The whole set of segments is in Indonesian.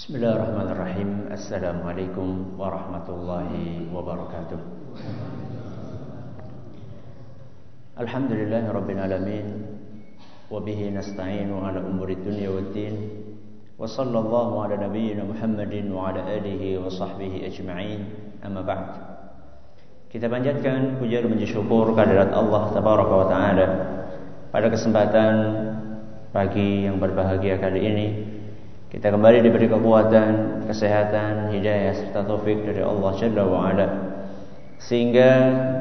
Bismillahirrahmanirrahim. Assalamualaikum warahmatullahi wabarakatuh. Alhamdulillah Rabbil Alamin. Wabihi nasta'inu ala umuri dunia wa din. Wa sallallahu ala nabiyyina Muhammadin Wa ala alihi wa sahbihi ajma'in. Amma ba'd. Kita panjatkan puja dan puji syukur kehadirat Allah Tabaraka wa Ta'ala Pada kesempatan pagi yang berbahagia kali ini kita kembali diberi kekuatan, kesehatan, hidayah serta taufik dari Allah Jalla wa ala. Sehingga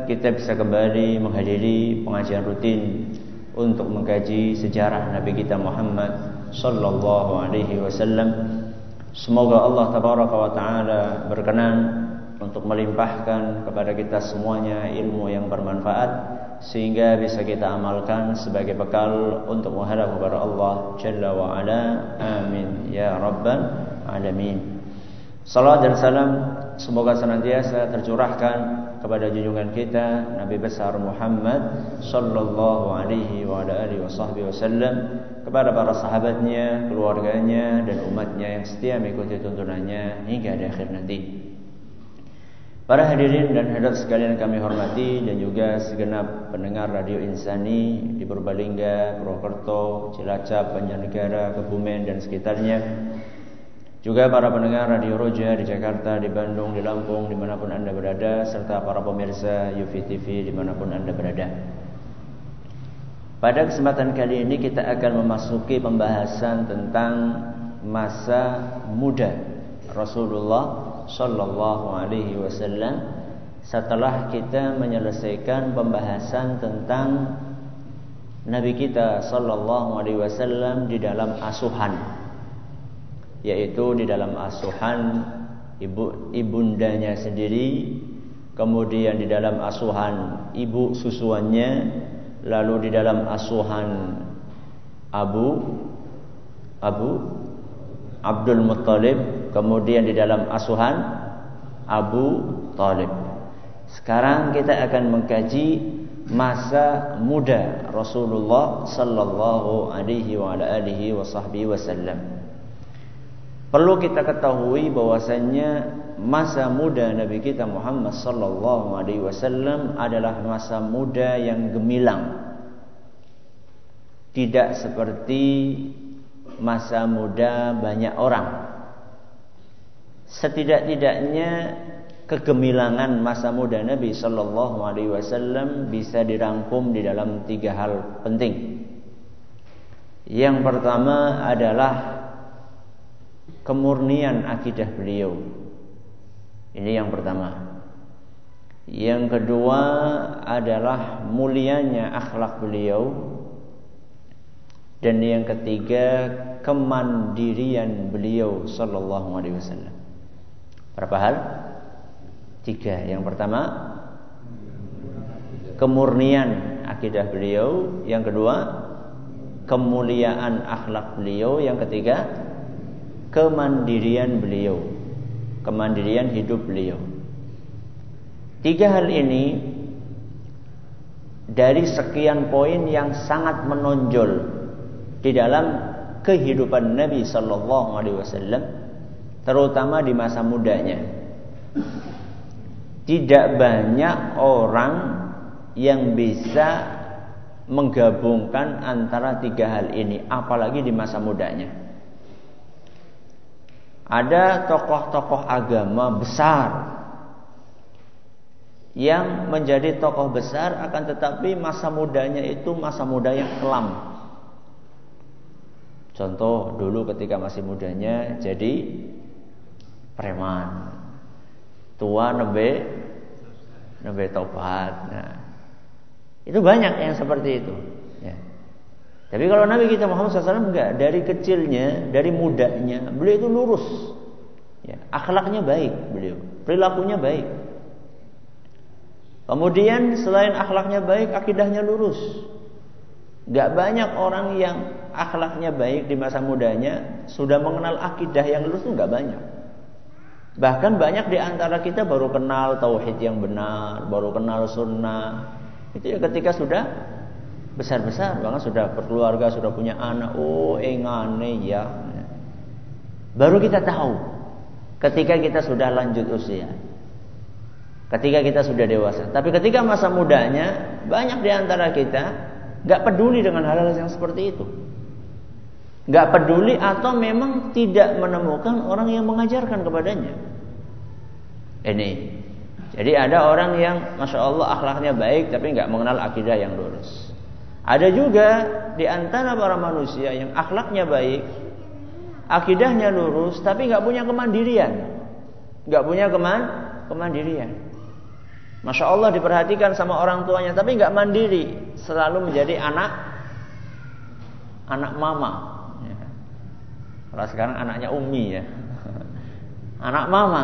kita bisa kembali menghadiri pengajian rutin untuk mengkaji sejarah Nabi kita Muhammad sallallahu alaihi wasallam. Semoga Allah tabaraka wa taala berkenan untuk melimpahkan kepada kita semuanya ilmu yang bermanfaat sehingga bisa kita amalkan sebagai bekal untuk menghadap kepada Allah Jalla wa Ala. Amin ya rabbal alamin. Salam dan salam semoga senantiasa tercurahkan kepada junjungan kita Nabi besar Muhammad sallallahu alaihi wa alihi wasallam kepada para sahabatnya, keluarganya dan umatnya yang setia mengikuti tuntunannya hingga di akhir nanti. Para hadirin dan hadirat sekalian kami hormati dan juga segenap pendengar Radio Insani di Purbalingga, Purwokerto, Cilacap, Banjarnegara, Kebumen dan sekitarnya. Juga para pendengar Radio Roja di Jakarta, di Bandung, di Lampung, di mana pun Anda berada, serta para pemirsa UV TV di mana pun Anda berada. Pada kesempatan kali ini kita akan memasuki pembahasan tentang masa muda Rasulullah Sallallahu Alaihi Wasallam setelah kita menyelesaikan pembahasan tentang Nabi kita Sallallahu Alaihi Wasallam di dalam asuhan, yaitu di dalam asuhan ibu ibundanya sendiri, kemudian di dalam asuhan ibu susuannya, lalu di dalam asuhan Abu Abu Abdul Muttalib kemudian di dalam asuhan Abu Talib. Sekarang kita akan mengkaji masa muda Rasulullah sallallahu alaihi wasallam. Perlu kita ketahui bahwasanya masa muda Nabi kita Muhammad sallallahu alaihi wasallam adalah masa muda yang gemilang. Tidak seperti masa muda banyak orang setidak-tidaknya kegemilangan masa muda Nabi Shallallahu Alaihi Wasallam bisa dirangkum di dalam tiga hal penting. Yang pertama adalah kemurnian akidah beliau. Ini yang pertama. Yang kedua adalah mulianya akhlak beliau. Dan yang ketiga kemandirian beliau sallallahu alaihi wasallam. Berapa hal? Tiga. Yang pertama, kemurnian akidah beliau. Yang kedua, kemuliaan akhlak beliau. Yang ketiga, kemandirian beliau. Kemandirian hidup beliau. Tiga hal ini dari sekian poin yang sangat menonjol di dalam kehidupan Nabi Sallallahu Alaihi Wasallam terutama di masa mudanya. Tidak banyak orang yang bisa menggabungkan antara tiga hal ini, apalagi di masa mudanya. Ada tokoh-tokoh agama besar yang menjadi tokoh besar akan tetapi masa mudanya itu masa muda yang kelam. Contoh dulu ketika masih mudanya jadi preman. Tua nembe nembe tobat. Nah, itu banyak yang seperti itu. Ya. Tapi kalau Nabi kita Muhammad SAW enggak dari kecilnya, dari mudanya, beliau itu lurus. Ya, akhlaknya baik beliau, perilakunya baik. Kemudian selain akhlaknya baik, akidahnya lurus. Gak banyak orang yang akhlaknya baik di masa mudanya sudah mengenal akidah yang lurus itu gak banyak. Bahkan banyak di antara kita baru kenal tauhid yang benar, baru kenal sunnah. Itu ya ketika sudah besar-besar, bahkan sudah berkeluarga, sudah punya anak. Oh, engane ya. Baru kita tahu ketika kita sudah lanjut usia. Ketika kita sudah dewasa. Tapi ketika masa mudanya, banyak di antara kita nggak peduli dengan hal-hal yang seperti itu. Nggak peduli atau memang tidak menemukan orang yang mengajarkan kepadanya. Ini. Jadi ada orang yang masya Allah akhlaknya baik tapi nggak mengenal akidah yang lurus. Ada juga di antara para manusia yang akhlaknya baik, akidahnya lurus tapi nggak punya kemandirian, nggak punya keman kemandirian. Masya Allah diperhatikan sama orang tuanya tapi nggak mandiri, selalu menjadi anak anak mama. Kalau sekarang anaknya umi ya, anak mama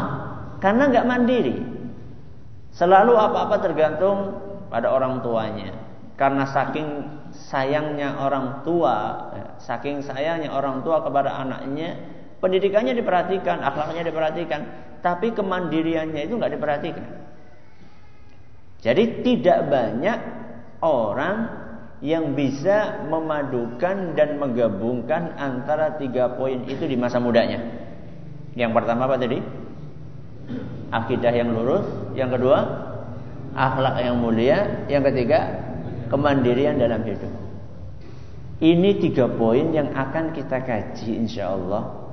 karena nggak mandiri. Selalu apa-apa tergantung pada orang tuanya. Karena saking sayangnya orang tua, ya, saking sayangnya orang tua kepada anaknya, pendidikannya diperhatikan, akhlaknya diperhatikan, tapi kemandiriannya itu nggak diperhatikan. Jadi tidak banyak orang yang bisa memadukan dan menggabungkan antara tiga poin itu di masa mudanya. Yang pertama apa tadi? Akidah yang lurus. Yang kedua, akhlak yang mulia. Yang ketiga, kemandirian dalam hidup. Ini tiga poin yang akan kita kaji insya Allah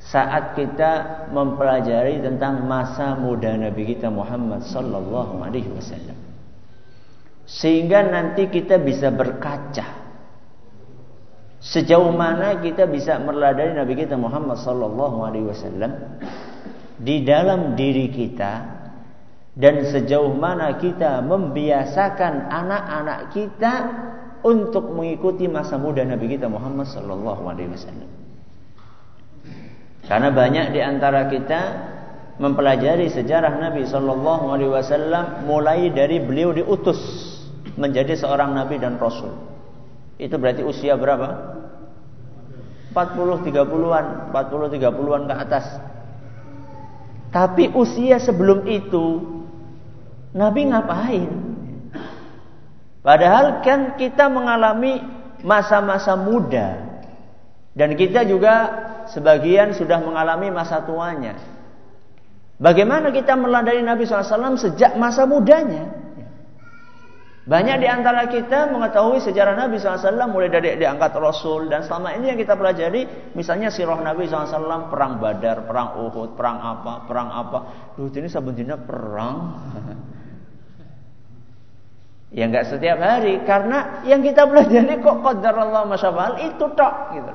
saat kita mempelajari tentang masa muda Nabi kita Muhammad sallallahu alaihi wasallam. Sehingga nanti kita bisa berkaca sejauh mana kita bisa meladani Nabi kita Muhammad sallallahu alaihi wasallam di dalam diri kita dan sejauh mana kita membiasakan anak-anak kita untuk mengikuti masa muda Nabi kita Muhammad sallallahu alaihi wasallam. Karena banyak di antara kita mempelajari sejarah Nabi Shallallahu Alaihi Wasallam mulai dari beliau diutus menjadi seorang Nabi dan Rasul. Itu berarti usia berapa? 40 30-an, 40 30-an ke atas. Tapi usia sebelum itu Nabi ngapain? Padahal kan kita mengalami masa-masa muda dan kita juga sebagian sudah mengalami masa tuanya. Bagaimana kita meladani Nabi SAW sejak masa mudanya? Banyak di antara kita mengetahui sejarah Nabi SAW mulai dari diangkat Rasul dan selama ini yang kita pelajari misalnya sirah Nabi SAW perang Badar, perang Uhud, perang apa, perang apa. Duh ini sabuntina perang. ya enggak setiap hari karena yang kita pelajari kok qadar Allah masyafal itu tok gitu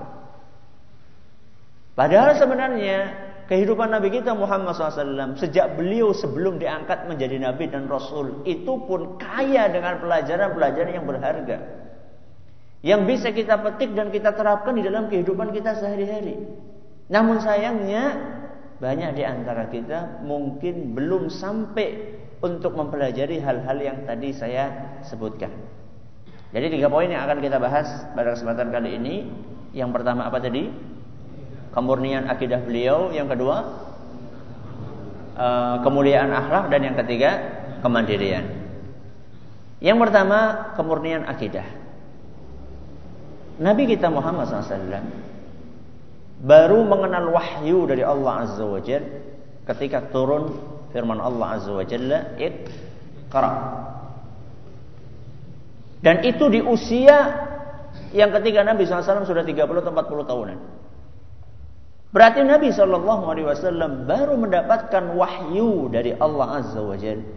Padahal sebenarnya kehidupan Nabi kita Muhammad SAW sejak beliau sebelum diangkat menjadi Nabi dan Rasul itu pun kaya dengan pelajaran-pelajaran yang berharga yang bisa kita petik dan kita terapkan di dalam kehidupan kita sehari-hari. Namun sayangnya banyak di antara kita mungkin belum sampai untuk mempelajari hal-hal yang tadi saya sebutkan. Jadi tiga poin yang akan kita bahas pada kesempatan kali ini. Yang pertama apa tadi? Kemurnian akidah beliau, yang kedua uh, kemuliaan akhlak dan yang ketiga kemandirian. Yang pertama kemurnian akidah. Nabi kita Muhammad SAW baru mengenal wahyu dari Allah Azza wa Jal ketika turun firman Allah Azza wa Jalla Iqra. Dan itu di usia yang ketika Nabi SAW sudah 30 atau 40 tahunan. Berarti Nabi Shallallahu Alaihi Wasallam baru mendapatkan wahyu dari Allah Azza wa Jalla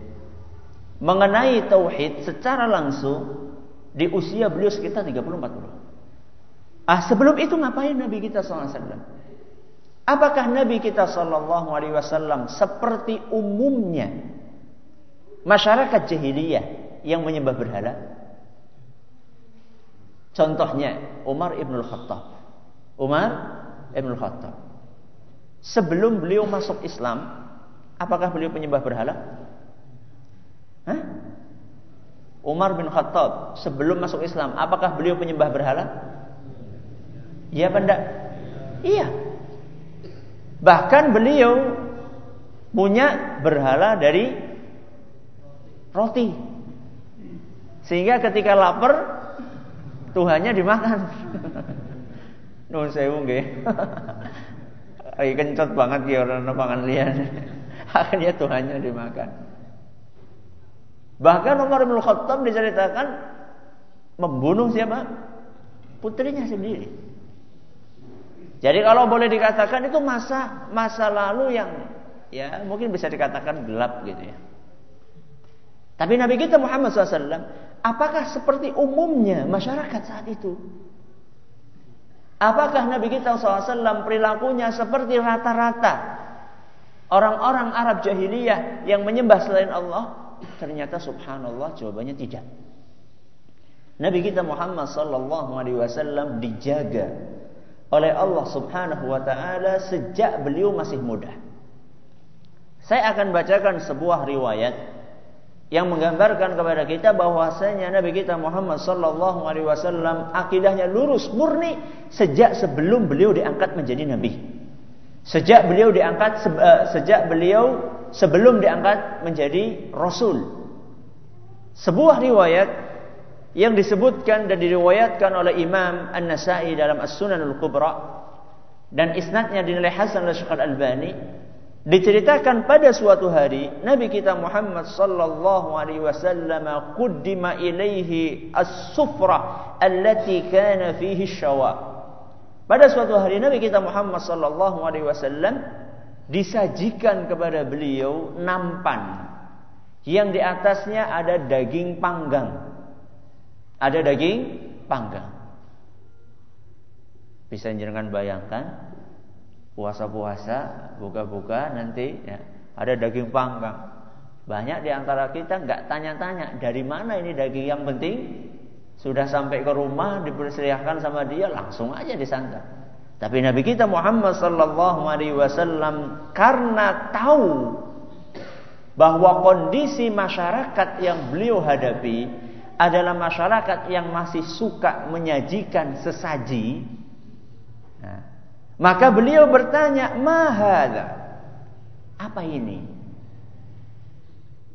mengenai tauhid secara langsung di usia beliau sekitar 30-40. Ah sebelum itu ngapain Nabi kita SAW? Apakah Nabi kita Shallallahu Alaihi Wasallam seperti umumnya masyarakat jahiliyah yang menyembah berhala? Contohnya Umar ibn Khattab. Umar ibn Khattab. Sebelum beliau masuk Islam, apakah beliau penyembah berhala? Hah? Umar bin Khattab sebelum masuk Islam, apakah beliau penyembah berhala? Iya apa? Iya. Bahkan beliau punya berhala dari roti. Sehingga ketika lapar Tuhannya dimakan. Nuhun sewu nggih. lagi kencot banget ya orang pangan lian. Akhirnya Tuhannya dimakan. Bahkan Umar bin Khattab diceritakan membunuh siapa? Putrinya sendiri. Jadi kalau boleh dikatakan itu masa masa lalu yang ya mungkin bisa dikatakan gelap gitu ya. Tapi Nabi kita Muhammad SAW, apakah seperti umumnya masyarakat saat itu? Apakah Nabi kita SAW perilakunya seperti rata-rata orang-orang Arab jahiliyah yang menyembah selain Allah? Ternyata subhanallah jawabannya tidak. Nabi kita Muhammad sallallahu alaihi wasallam dijaga oleh Allah Subhanahu wa taala sejak beliau masih muda. Saya akan bacakan sebuah riwayat yang menggambarkan kepada kita bahwasanya Nabi kita Muhammad sallallahu alaihi wasallam akidahnya lurus murni sejak sebelum beliau diangkat menjadi nabi. Sejak beliau diangkat eh, sejak beliau sebelum diangkat menjadi rasul. Sebuah riwayat yang disebutkan dan diriwayatkan oleh Imam An-Nasa'i dalam As-Sunan Al-Kubra dan isnadnya dinilai hasan oleh Syekh Al-Albani Diceritakan pada suatu hari Nabi kita Muhammad sallallahu alaihi wasallam quddima ilaihi as-sufra allati kana fihi syawa. Pada suatu hari Nabi kita Muhammad sallallahu alaihi wasallam disajikan kepada beliau nampan yang di atasnya ada daging panggang. Ada daging panggang. Bisa jangan bayangkan puasa-puasa, buka-buka nanti ya, ada daging panggang. Banyak di antara kita nggak tanya-tanya dari mana ini daging yang penting sudah sampai ke rumah dipersiapkan sama dia langsung aja disantap. Tapi Nabi kita Muhammad sallallahu alaihi wasallam karena tahu bahwa kondisi masyarakat yang beliau hadapi adalah masyarakat yang masih suka menyajikan sesaji. Maka beliau bertanya, "Mahada?" Apa ini?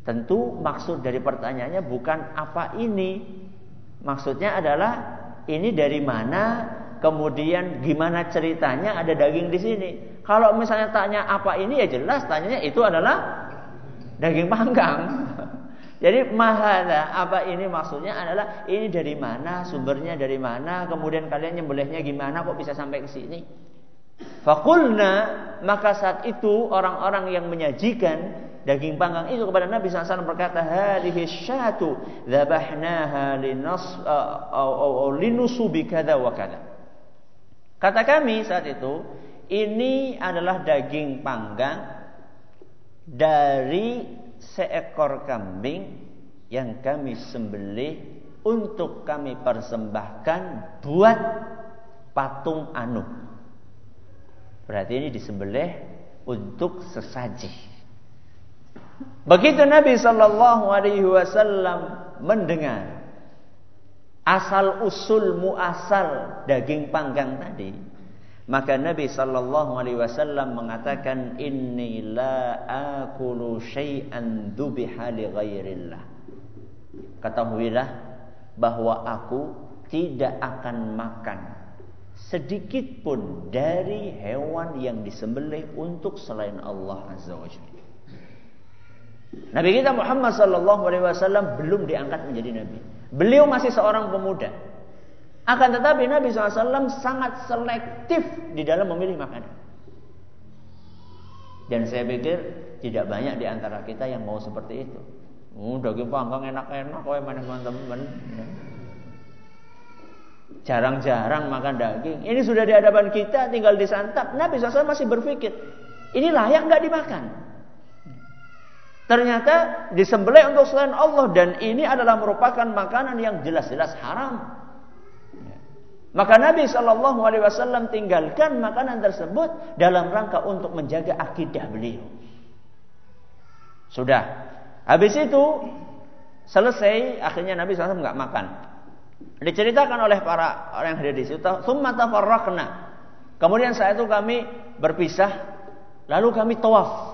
Tentu maksud dari pertanyaannya bukan apa ini. Maksudnya adalah ini dari mana, kemudian gimana ceritanya ada daging di sini. Kalau misalnya tanya apa ini ya jelas tanyanya itu adalah daging panggang. Jadi mahada apa ini maksudnya adalah ini dari mana sumbernya dari mana kemudian kalian nyembelihnya gimana kok bisa sampai ke sini. Fakulna maka saat itu orang-orang yang menyajikan daging panggang itu kepada Nabi SAW berkata hadhihi syatu dzabahnaha linas linusubi kada wa kada. Kata kami saat itu ini adalah daging panggang dari seekor kambing yang kami sembelih untuk kami persembahkan buat patung Anu. Berarti ini disembelih untuk sesaji. Begitu Nabi Shallallahu Alaihi Wasallam mendengar asal usul muasal daging panggang tadi, maka Nabi Shallallahu Alaihi Wasallam mengatakan Inni la akulu syai'an dubiha li ghairillah. Ketahuilah bahwa aku tidak akan makan sedikit pun dari hewan yang disembelih untuk selain Allah Azza wa Jalla. Nabi kita Muhammad sallallahu alaihi wasallam belum diangkat menjadi nabi. Beliau masih seorang pemuda. Akan tetapi Nabi SAW sangat selektif di dalam memilih makanan. Dan saya pikir tidak banyak di antara kita yang mau seperti itu. Oh, daging panggang enak-enak, mana teman-teman. Jarang-jarang makan daging. Ini sudah di hadapan kita, tinggal disantap. Nabi SAW masih berpikir, ini layak nggak dimakan? Ternyata disembelih untuk selain Allah dan ini adalah merupakan makanan yang jelas-jelas haram. Maka Nabi Shallallahu Alaihi Wasallam tinggalkan makanan tersebut dalam rangka untuk menjaga akidah beliau. Sudah, habis itu selesai, akhirnya Nabi SAW nggak makan. Diceritakan oleh para orang yang hadir di situ, "Tsumma tafarraqna." Kemudian saat itu kami berpisah, lalu kami tawaf.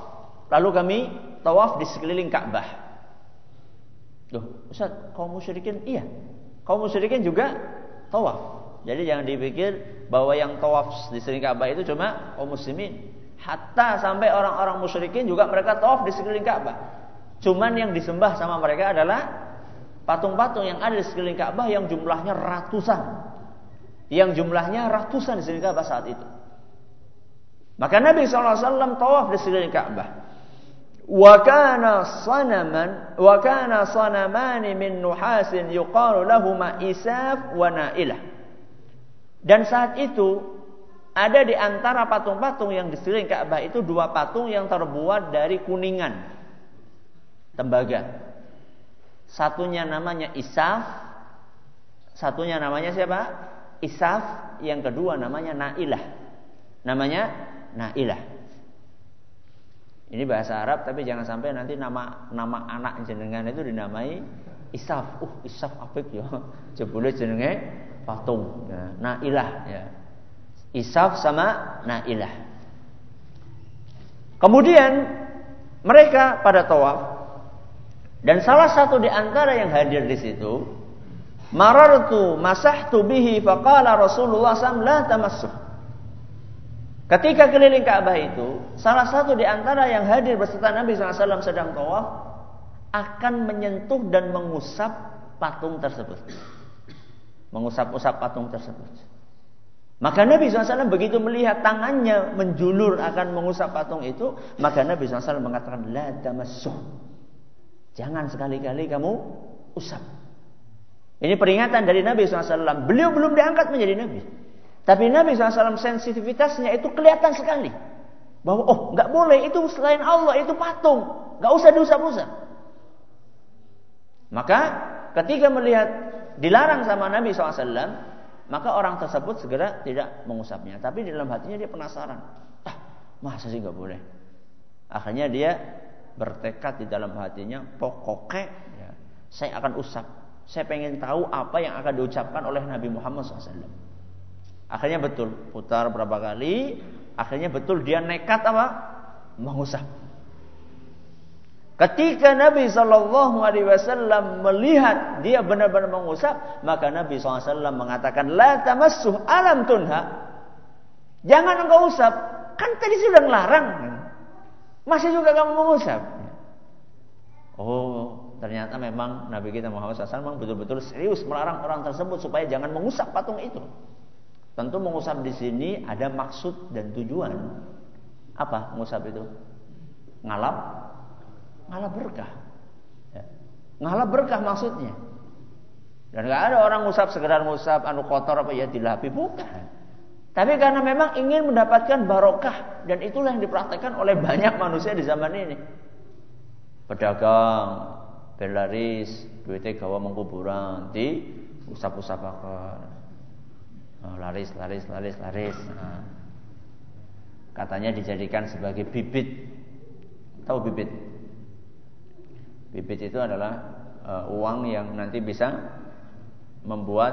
Lalu kami tawaf di sekeliling Ka'bah. Loh, Ustaz, kaum musyrikin iya. Kaum musyrikin juga tawaf. Jadi jangan dipikir bahwa yang tawaf di sekeliling Ka'bah itu cuma kaum muslimin. Hatta sampai orang-orang musyrikin juga mereka tawaf di sekeliling Ka'bah. Cuman yang disembah sama mereka adalah patung-patung yang ada di sekeliling Ka'bah yang jumlahnya ratusan. Yang jumlahnya ratusan di sekeliling Ka'bah saat itu. Maka Nabi SAW tawaf di sekeliling Ka'bah. Wa kana sanaman wa kana sanamani min nuhasin yuqalu lahuma isaf wa nailah. Dan saat itu ada di antara patung-patung yang di sekeliling Ka'bah itu dua patung yang terbuat dari kuningan tembaga. Satunya namanya Isaf, satunya namanya siapa? Isaf, yang kedua namanya Nailah. Namanya Nailah. Ini bahasa Arab tapi jangan sampai nanti nama nama anak jenengan itu dinamai Isaf. Uh, Isaf apik ya. Jebule jenenge patung ya. Nailah ya. Isaf sama Nailah. Kemudian mereka pada tawaf dan salah satu di antara yang hadir di situ marartu masahtu bihi faqala Rasulullah SAW la tamassuh. Ketika keliling Ka'bah itu, salah satu di antara yang hadir beserta Nabi SAW sedang tawaf akan menyentuh dan mengusap patung tersebut. Mengusap-usap patung tersebut. Maka Nabi SAW begitu melihat tangannya menjulur akan mengusap patung itu, maka Nabi SAW mengatakan, La damassuh. Jangan sekali-kali kamu usap. Ini peringatan dari Nabi SAW. Beliau belum diangkat menjadi Nabi. Tapi Nabi SAW sensitivitasnya itu kelihatan sekali. Bahwa, oh nggak boleh, itu selain Allah, itu patung. nggak usah diusap-usap. Maka ketika melihat dilarang sama Nabi SAW, maka orang tersebut segera tidak mengusapnya. Tapi di dalam hatinya dia penasaran. Ah, masa sih nggak boleh? Akhirnya dia bertekad di dalam hatinya, pokoknya ya, saya akan usap. Saya pengen tahu apa yang akan diucapkan oleh Nabi Muhammad SAW. Akhirnya betul, putar berapa kali, akhirnya betul dia nekat apa? Mengusap. Ketika Nabi Shallallahu Alaihi Wasallam melihat dia benar-benar mengusap, maka Nabi SAW mengatakan, La tamassuh alam tunha. Jangan engkau usap. Kan tadi sudah ngelarang. Masih juga kamu mengusap. Oh, ternyata memang Nabi kita Muhammad SAW memang betul-betul serius melarang orang tersebut supaya jangan mengusap patung itu. Tentu mengusap di sini ada maksud dan tujuan. Apa mengusap itu? Ngalap ngalah berkah. Ya. Ngalah berkah maksudnya. Dan nggak ada orang musab sekedar musab anu kotor apa ya dilapi bukan. Tapi karena memang ingin mendapatkan barokah dan itulah yang dipraktekkan oleh banyak manusia di zaman ini. Pedagang, berlaris, duitnya gawa mengkuburan, di usap-usap Oh, laris, laris, laris, laris. Nah. Katanya dijadikan sebagai bibit. Tahu bibit? Bibit itu adalah uh, uang yang nanti bisa membuat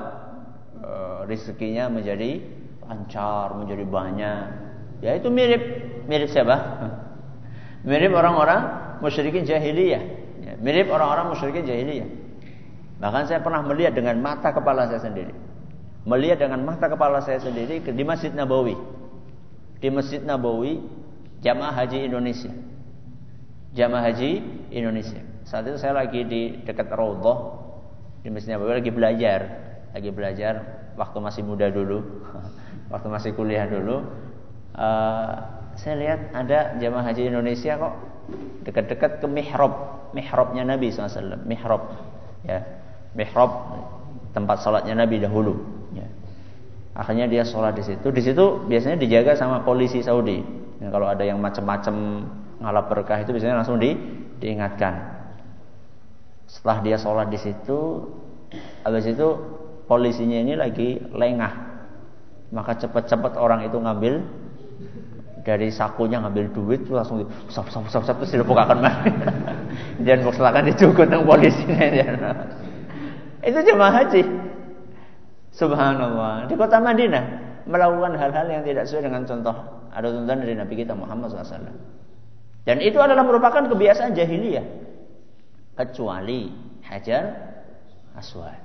uh, rezekinya menjadi lancar, menjadi banyak. Ya itu mirip mirip siapa? mirip orang-orang musyrikin jahiliyah. Ya, mirip orang-orang musyrikin jahiliyah. Bahkan saya pernah melihat dengan mata kepala saya sendiri. Melihat dengan mata kepala saya sendiri di Masjid Nabawi. Di Masjid Nabawi Jamaah Haji Indonesia. Jamaah Haji Indonesia. Saat itu saya lagi di dekat Raudhah di Masjid Nabawi lagi belajar, lagi belajar waktu masih muda dulu, waktu masih kuliah dulu. Uh, saya lihat ada jamaah haji Indonesia kok dekat-dekat ke mihrab, mihrabnya Nabi SAW, mihrab, ya, mihrab tempat sholatnya Nabi dahulu. Ya. Akhirnya dia sholat di situ. Di situ biasanya dijaga sama polisi Saudi. Ya, kalau ada yang macam-macam ngalap berkah itu biasanya langsung di, diingatkan. Setelah dia sholat di situ, habis itu polisinya ini lagi lengah. Maka cepat-cepat orang itu ngambil dari sakunya ngambil duit terus langsung sop sop sop sop terus dibukakan mana dan silakan dengan polisinya itu jemaah haji. Subhanallah. Di kota Madinah melakukan hal-hal yang tidak sesuai dengan contoh ada tuntunan dari Nabi kita Muhammad SAW dan itu adalah merupakan kebiasaan jahiliyah. Kecuali Hajar Aswad.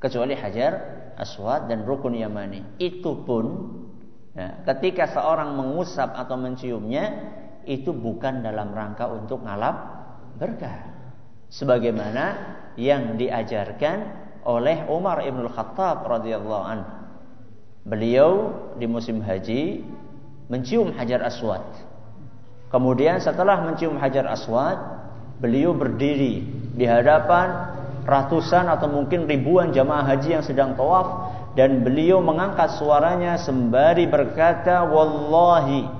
Kecuali Hajar Aswad dan rukun Yamani. Itu pun ya, ketika seorang mengusap atau menciumnya itu bukan dalam rangka untuk ngalap berkah. Sebagaimana yang diajarkan oleh Umar Ibn Khattab radhiyallahu anhu. Beliau di musim haji mencium Hajar Aswad. Kemudian setelah mencium Hajar Aswad, beliau berdiri di hadapan ratusan atau mungkin ribuan jamaah haji yang sedang tawaf dan beliau mengangkat suaranya sembari berkata wallahi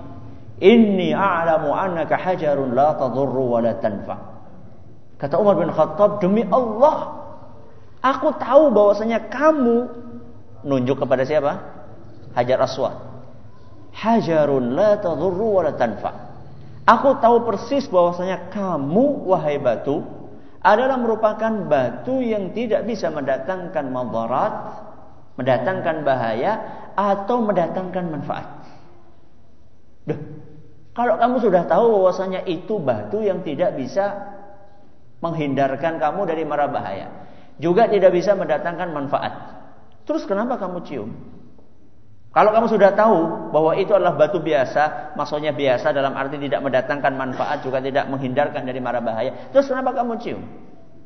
inni a'lamu annaka hajarun la tadurru wa la tanfa. Kata Umar bin Khattab demi Allah aku tahu bahwasanya kamu nunjuk kepada siapa? Hajar Aswad. Hajarun la tadurru wa la tanfa. Aku tahu persis bahwasanya kamu wahai batu adalah merupakan batu yang tidak bisa mendatangkan madarat, mendatangkan bahaya atau mendatangkan manfaat. Duh, kalau kamu sudah tahu bahwasanya itu batu yang tidak bisa menghindarkan kamu dari mara bahaya, juga tidak bisa mendatangkan manfaat. Terus kenapa kamu cium? Kalau kamu sudah tahu bahwa itu adalah batu biasa, maksudnya biasa dalam arti tidak mendatangkan manfaat juga tidak menghindarkan dari mara bahaya, terus kenapa kamu cium?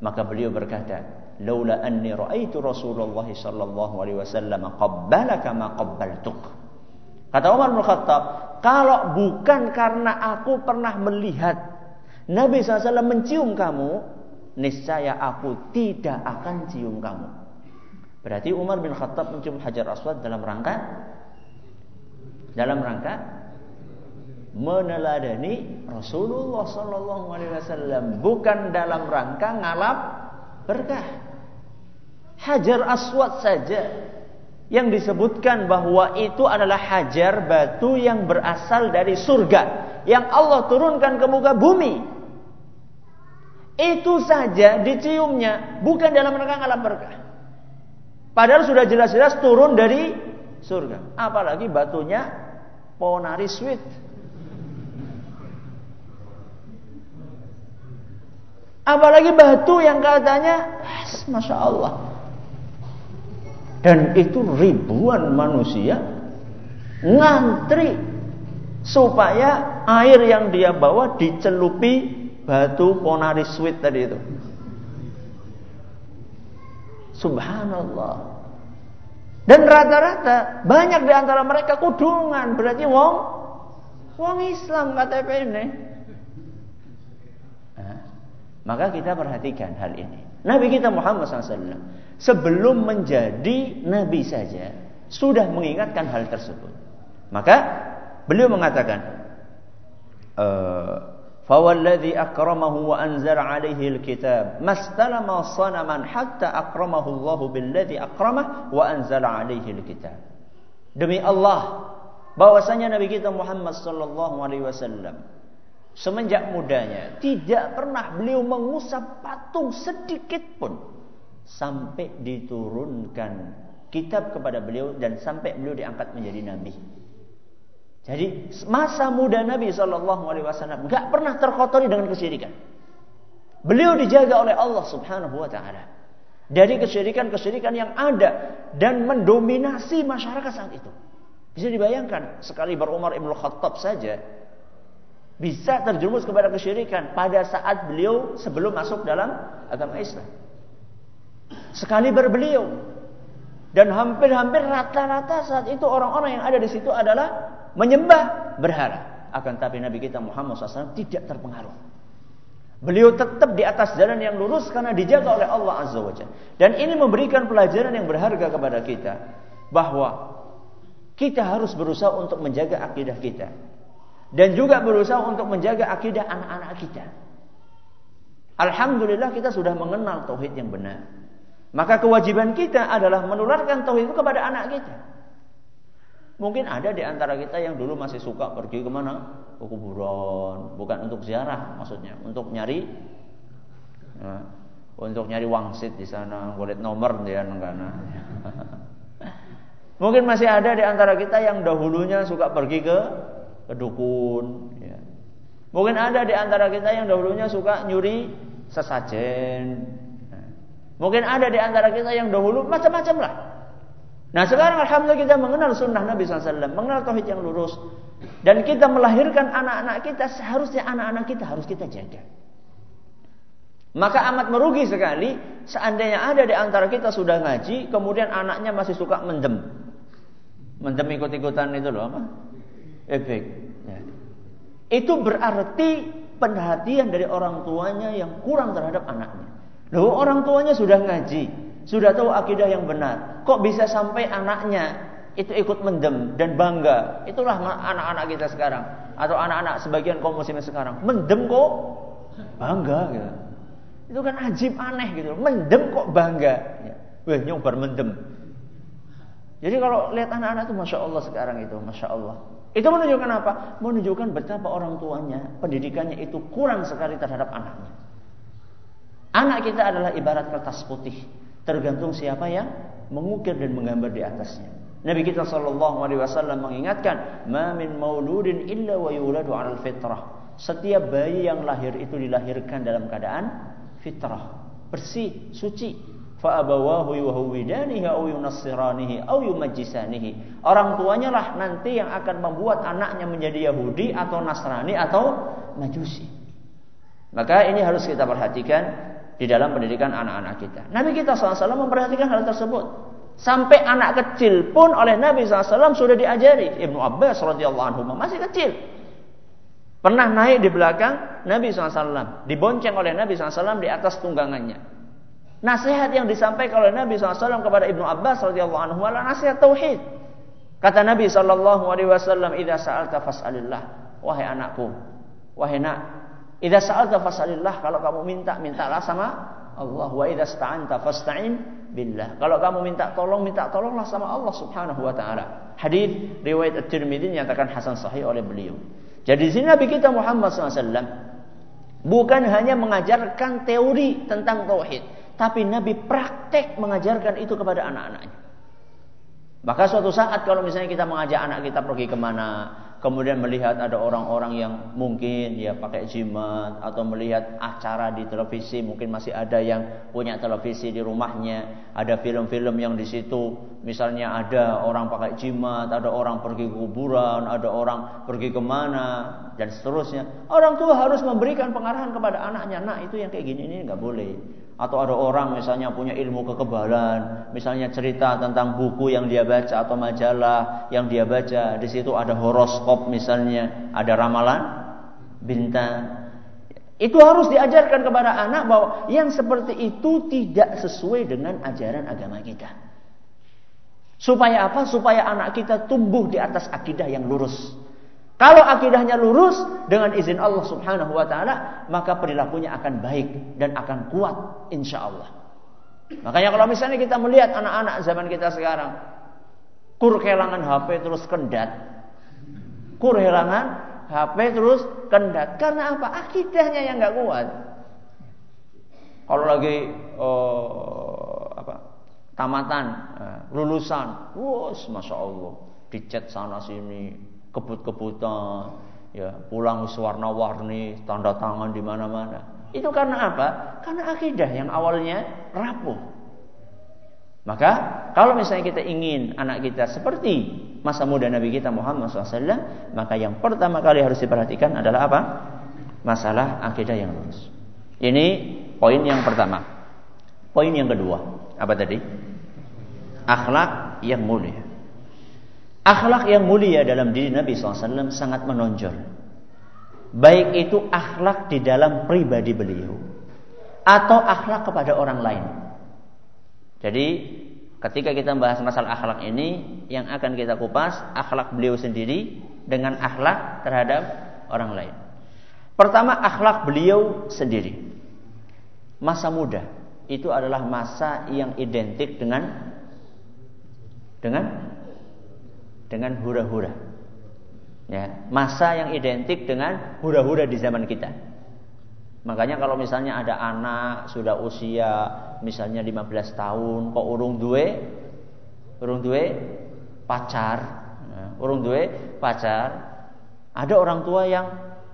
Maka beliau berkata, "Laula anni ra'aitu Rasulullah sallallahu alaihi wasallam qabbalaka ma qabbaltuk." Kata Umar bin Khattab, kalau bukan karena aku pernah melihat Nabi SAW mencium kamu, niscaya aku tidak akan cium kamu. Berarti Umar bin Khattab mencium Hajar Aswad dalam rangka dalam rangka meneladani Rasulullah Sallallahu Alaihi Wasallam bukan dalam rangka ngalap berkah. Hajar Aswad saja yang disebutkan bahwa itu adalah hajar batu yang berasal dari surga yang Allah turunkan ke muka bumi. Itu saja diciumnya bukan dalam rangka ngalap berkah. Padahal sudah jelas-jelas turun dari surga. Apalagi batunya ponari sweet. Apalagi batu yang katanya, masya Allah. Dan itu ribuan manusia ngantri supaya air yang dia bawa dicelupi batu ponari sweet tadi itu. Subhanallah. Dan rata-rata banyak di antara mereka kudungan, berarti wong wong Islam KTP ini. Nah, maka kita perhatikan hal ini. Nabi kita Muhammad SAW sebelum menjadi nabi saja sudah mengingatkan hal tersebut. Maka beliau mengatakan, Fawalladhi akramahu akramah wa anzara alaihi. Demi Allah, bahwasanya Nabi kita Muhammad sallallahu alaihi wasallam semenjak mudanya tidak pernah beliau mengusap patung sedikit pun sampai diturunkan kitab kepada beliau dan sampai beliau diangkat menjadi nabi. Jadi masa muda Nabi Shallallahu Alaihi Wasallam nggak pernah terkotori dengan kesyirikan. Beliau dijaga oleh Allah Subhanahu Wa Taala dari kesyirikan-kesyirikan yang ada dan mendominasi masyarakat saat itu. Bisa dibayangkan sekali berumar Ibnu Khattab saja bisa terjerumus kepada kesyirikan pada saat beliau sebelum masuk dalam agama Islam. Sekali berbeliau dan hampir-hampir rata-rata saat itu orang-orang yang ada di situ adalah menyembah berhala. Akan tapi Nabi kita Muhammad SAW tidak terpengaruh. Beliau tetap di atas jalan yang lurus karena dijaga oleh Allah Azza wa Jalla. Dan ini memberikan pelajaran yang berharga kepada kita. Bahwa kita harus berusaha untuk menjaga akidah kita. Dan juga berusaha untuk menjaga akidah anak-anak kita. Alhamdulillah kita sudah mengenal tauhid yang benar. Maka kewajiban kita adalah menularkan tauhid itu kepada anak kita. Mungkin ada di antara kita yang dulu masih suka pergi ke mana? Ke kuburan. Bukan untuk ziarah maksudnya. Untuk nyari ya, untuk nyari wangsit di sana, kulit nomor dia karena. Mungkin masih ada di antara kita yang dahulunya suka pergi ke ke dukun. Ya. Mungkin ada di antara kita yang dahulunya suka nyuri sesajen. Ya. Mungkin ada di antara kita yang dahulu macam-macam lah. Nah sekarang Alhamdulillah kita mengenal sunnah Nabi SAW. Mengenal tauhid yang lurus. Dan kita melahirkan anak-anak kita. Seharusnya anak-anak kita harus kita jaga. Maka amat merugi sekali seandainya ada di antara kita sudah ngaji, kemudian anaknya masih suka mendem. Mendem ikut-ikutan itu loh apa? Efek. Ya. Itu berarti perhatian dari orang tuanya yang kurang terhadap anaknya. Loh orang tuanya sudah ngaji, sudah tahu akidah yang benar. Kok bisa sampai anaknya itu ikut mendem dan bangga? Itulah anak-anak kita sekarang atau anak-anak sebagian kaum muslimin sekarang. Mendem kok bangga gitu. Itu kan ajib aneh gitu. Mendem kok bangga. Ya. Wah nyobar mendem. Jadi kalau lihat anak-anak itu Masya Allah sekarang itu. Masya Allah. Itu menunjukkan apa? Menunjukkan betapa orang tuanya, pendidikannya itu kurang sekali terhadap anaknya. Anak kita adalah ibarat kertas putih. Tergantung siapa yang mengukir dan menggambar di atasnya. Nabi kita sallallahu alaihi wasallam mengingatkan, "Ma min mauludin illa wa yuladu 'alal fitrah." Setiap bayi yang lahir itu dilahirkan dalam keadaan fitrah, bersih, suci. Fa abawahu yuhawidanihi aw yunassiranihi aw yumajjisanihi. Orang tuanya lah nanti yang akan membuat anaknya menjadi Yahudi atau Nasrani atau Majusi. Maka ini harus kita perhatikan di dalam pendidikan anak-anak kita. Nabi kita SAW memperhatikan hal tersebut. Sampai anak kecil pun oleh Nabi SAW sudah diajari. Ibnu Abbas anhu masih kecil. Pernah naik di belakang Nabi SAW. Dibonceng oleh Nabi SAW di atas tunggangannya. Nasihat yang disampaikan oleh Nabi SAW kepada Ibnu Abbas anhu adalah nasihat tauhid. Kata Nabi sallallahu alaihi wasallam, "Idza sa'alta fas'alillah." Wahai anakku, wahai nak, Idza sa'alta fas'alillah, kalau kamu minta, mintalah sama Allah. Wa idza sta'anta fasta'in billah. Kalau kamu minta tolong, minta tolonglah sama Allah Subhanahu wa taala. Hadis riwayat At-Tirmidzi nyatakan hasan sahih oleh beliau. Jadi di sini Nabi kita Muhammad SAW bukan hanya mengajarkan teori tentang tauhid, tapi Nabi praktek mengajarkan itu kepada anak-anaknya. Maka suatu saat kalau misalnya kita mengajak anak kita pergi kemana, kemudian melihat ada orang-orang yang mungkin ya pakai jimat atau melihat acara di televisi mungkin masih ada yang punya televisi di rumahnya ada film-film yang di situ. Misalnya ada orang pakai jimat ada orang pergi ke kuburan ada orang pergi ke mana dan seterusnya. Orang tua harus memberikan pengarahan kepada anaknya nah itu yang kayak gini ini nggak boleh atau ada orang misalnya punya ilmu kekebalan, misalnya cerita tentang buku yang dia baca atau majalah yang dia baca, di situ ada horoskop misalnya, ada ramalan bintang. Itu harus diajarkan kepada anak bahwa yang seperti itu tidak sesuai dengan ajaran agama kita. Supaya apa? Supaya anak kita tumbuh di atas akidah yang lurus. Kalau akidahnya lurus dengan izin Allah Subhanahu wa taala, maka perilakunya akan baik dan akan kuat insya Allah. Makanya kalau misalnya kita melihat anak-anak zaman kita sekarang, kur kehilangan HP terus kendat. Kur kehilangan HP terus kendat. Karena apa? Akidahnya yang nggak kuat. Kalau lagi oh, apa? tamatan, eh, lulusan, wos, masya Allah, dicat sana sini, kebut-kebutan, ya pulang warna-warni, tanda tangan di mana-mana. Itu karena apa? Karena akidah yang awalnya rapuh. Maka kalau misalnya kita ingin anak kita seperti masa muda Nabi kita Muhammad SAW, maka yang pertama kali harus diperhatikan adalah apa? Masalah akidah yang lurus. Ini poin yang pertama. Poin yang kedua, apa tadi? Akhlak yang mulia. Akhlak yang mulia dalam diri Nabi SAW sangat menonjol. Baik itu akhlak di dalam pribadi beliau. Atau akhlak kepada orang lain. Jadi ketika kita membahas masalah akhlak ini. Yang akan kita kupas akhlak beliau sendiri. Dengan akhlak terhadap orang lain. Pertama akhlak beliau sendiri. Masa muda. Itu adalah masa yang identik dengan dengan dengan hura-hura. Ya, masa yang identik dengan hura-hura di zaman kita. Makanya kalau misalnya ada anak sudah usia misalnya 15 tahun kok urung duwe urung duwe pacar, ya, urung duwe pacar, ada orang tua yang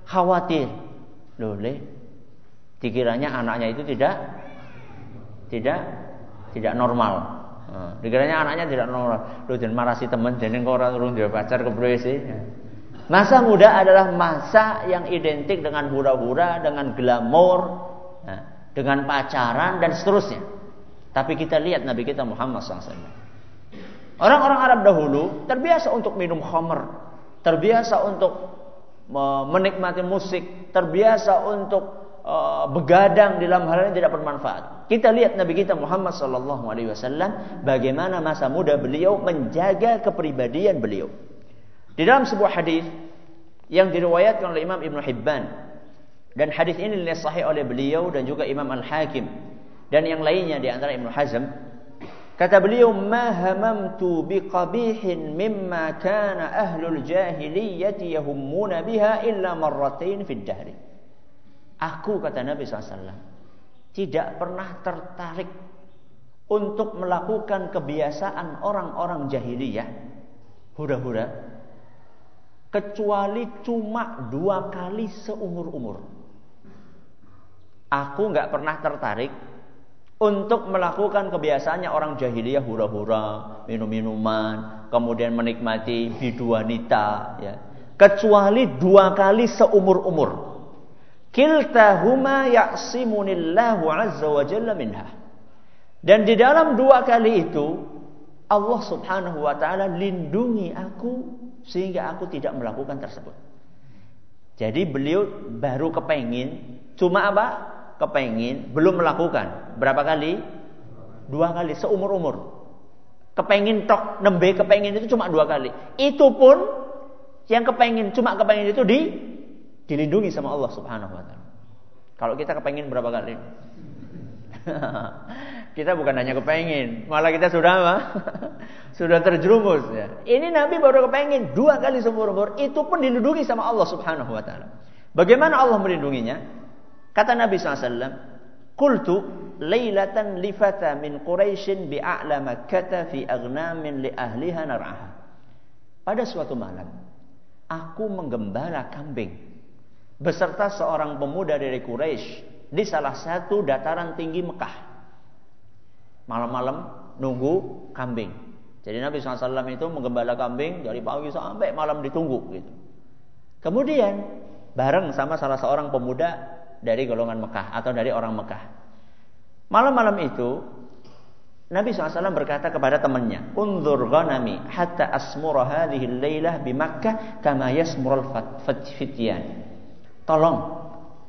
khawatir. Loh, le, dikiranya anaknya itu tidak tidak tidak normal. Nah, dikiranya anaknya tidak normal. Lu jangan marah si teman, jadi kau orang urung dia pacar ke sih. Masa muda adalah masa yang identik dengan hura-hura, dengan glamor, nah, dengan pacaran dan seterusnya. Tapi kita lihat Nabi kita Muhammad SAW. Orang-orang Arab dahulu terbiasa untuk minum khamr, terbiasa untuk menikmati musik, terbiasa untuk uh, begadang dalam hal yang tidak bermanfaat. Kita lihat Nabi kita Muhammad sallallahu alaihi wasallam bagaimana masa muda beliau menjaga kepribadian beliau. Di dalam sebuah hadis yang diriwayatkan oleh Imam Ibn Hibban dan hadis ini sahih oleh beliau dan juga Imam Al-Hakim dan yang lainnya di antara Ibn Hazm kata beliau ma hamamtu biqabihin mimma kana ahlul jahiliyyati yahummuna biha illa marratain fid dahri aku kata Nabi SAW tidak pernah tertarik untuk melakukan kebiasaan orang-orang jahiliyah hura-hura kecuali cuma dua kali seumur umur. Aku nggak pernah tertarik untuk melakukan kebiasaannya orang jahiliyah hura-hura, minum-minuman, kemudian menikmati bidu wanita, ya. Kecuali dua kali seumur umur. Kiltahuma ya'simunillahu azza wa jalla minha. Dan di dalam dua kali itu Allah Subhanahu wa taala lindungi aku sehingga aku tidak melakukan tersebut. Jadi beliau baru kepengin, cuma apa? Kepengin, belum melakukan. Berapa kali? Dua kali seumur umur. Kepengin tok, nembe kepengin itu cuma dua kali. Itu pun yang kepengin, cuma kepengin itu di dilindungi sama Allah Subhanahu Wa Taala. Kalau kita kepengin berapa kali? kita bukan hanya kepengin, malah kita sudah apa? sudah terjerumus ya. Ini Nabi baru kepengin dua kali seumur umur, itu pun dilindungi sama Allah Subhanahu wa taala. Bagaimana Allah melindunginya? Kata Nabi SAW, Qultu laylatan lifata min Quraisyin bi'a'la Makkah fi aghnamin li ahliha nar'aha. Pada suatu malam, aku menggembala kambing beserta seorang pemuda dari Quraisy di salah satu dataran tinggi Mekah. Malam-malam nunggu kambing. Jadi Nabi SAW itu menggembala kambing dari pagi sampai malam ditunggu gitu. Kemudian bareng sama salah seorang pemuda dari golongan Mekah atau dari orang Mekah. Malam-malam itu Nabi SAW berkata kepada temannya, "Unzur ghanami hatta asmura hadhihi al-lailah bi Makkah kama yasmurul fityan." Tolong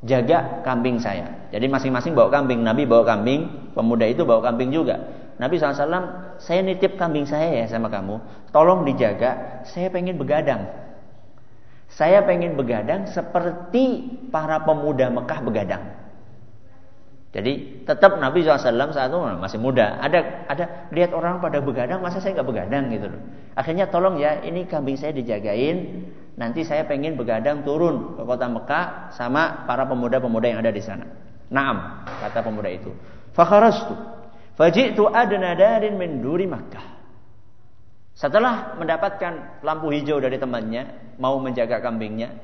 jaga kambing saya. Jadi masing-masing bawa kambing, Nabi bawa kambing, pemuda itu bawa kambing juga. Nabi SAW, saya nitip kambing saya ya sama kamu. Tolong dijaga, saya pengen begadang. Saya pengen begadang seperti para pemuda Mekah begadang. Jadi tetap Nabi SAW saat itu masih muda. Ada ada lihat orang pada begadang, masa saya nggak begadang gitu loh. Akhirnya tolong ya, ini kambing saya dijagain. Nanti saya pengen begadang turun ke kota Mekah sama para pemuda-pemuda yang ada di sana. Naam, kata pemuda itu. Fakharastu. Faji'tu adna darin min duri Makkah. Setelah mendapatkan lampu hijau dari temannya, mau menjaga kambingnya,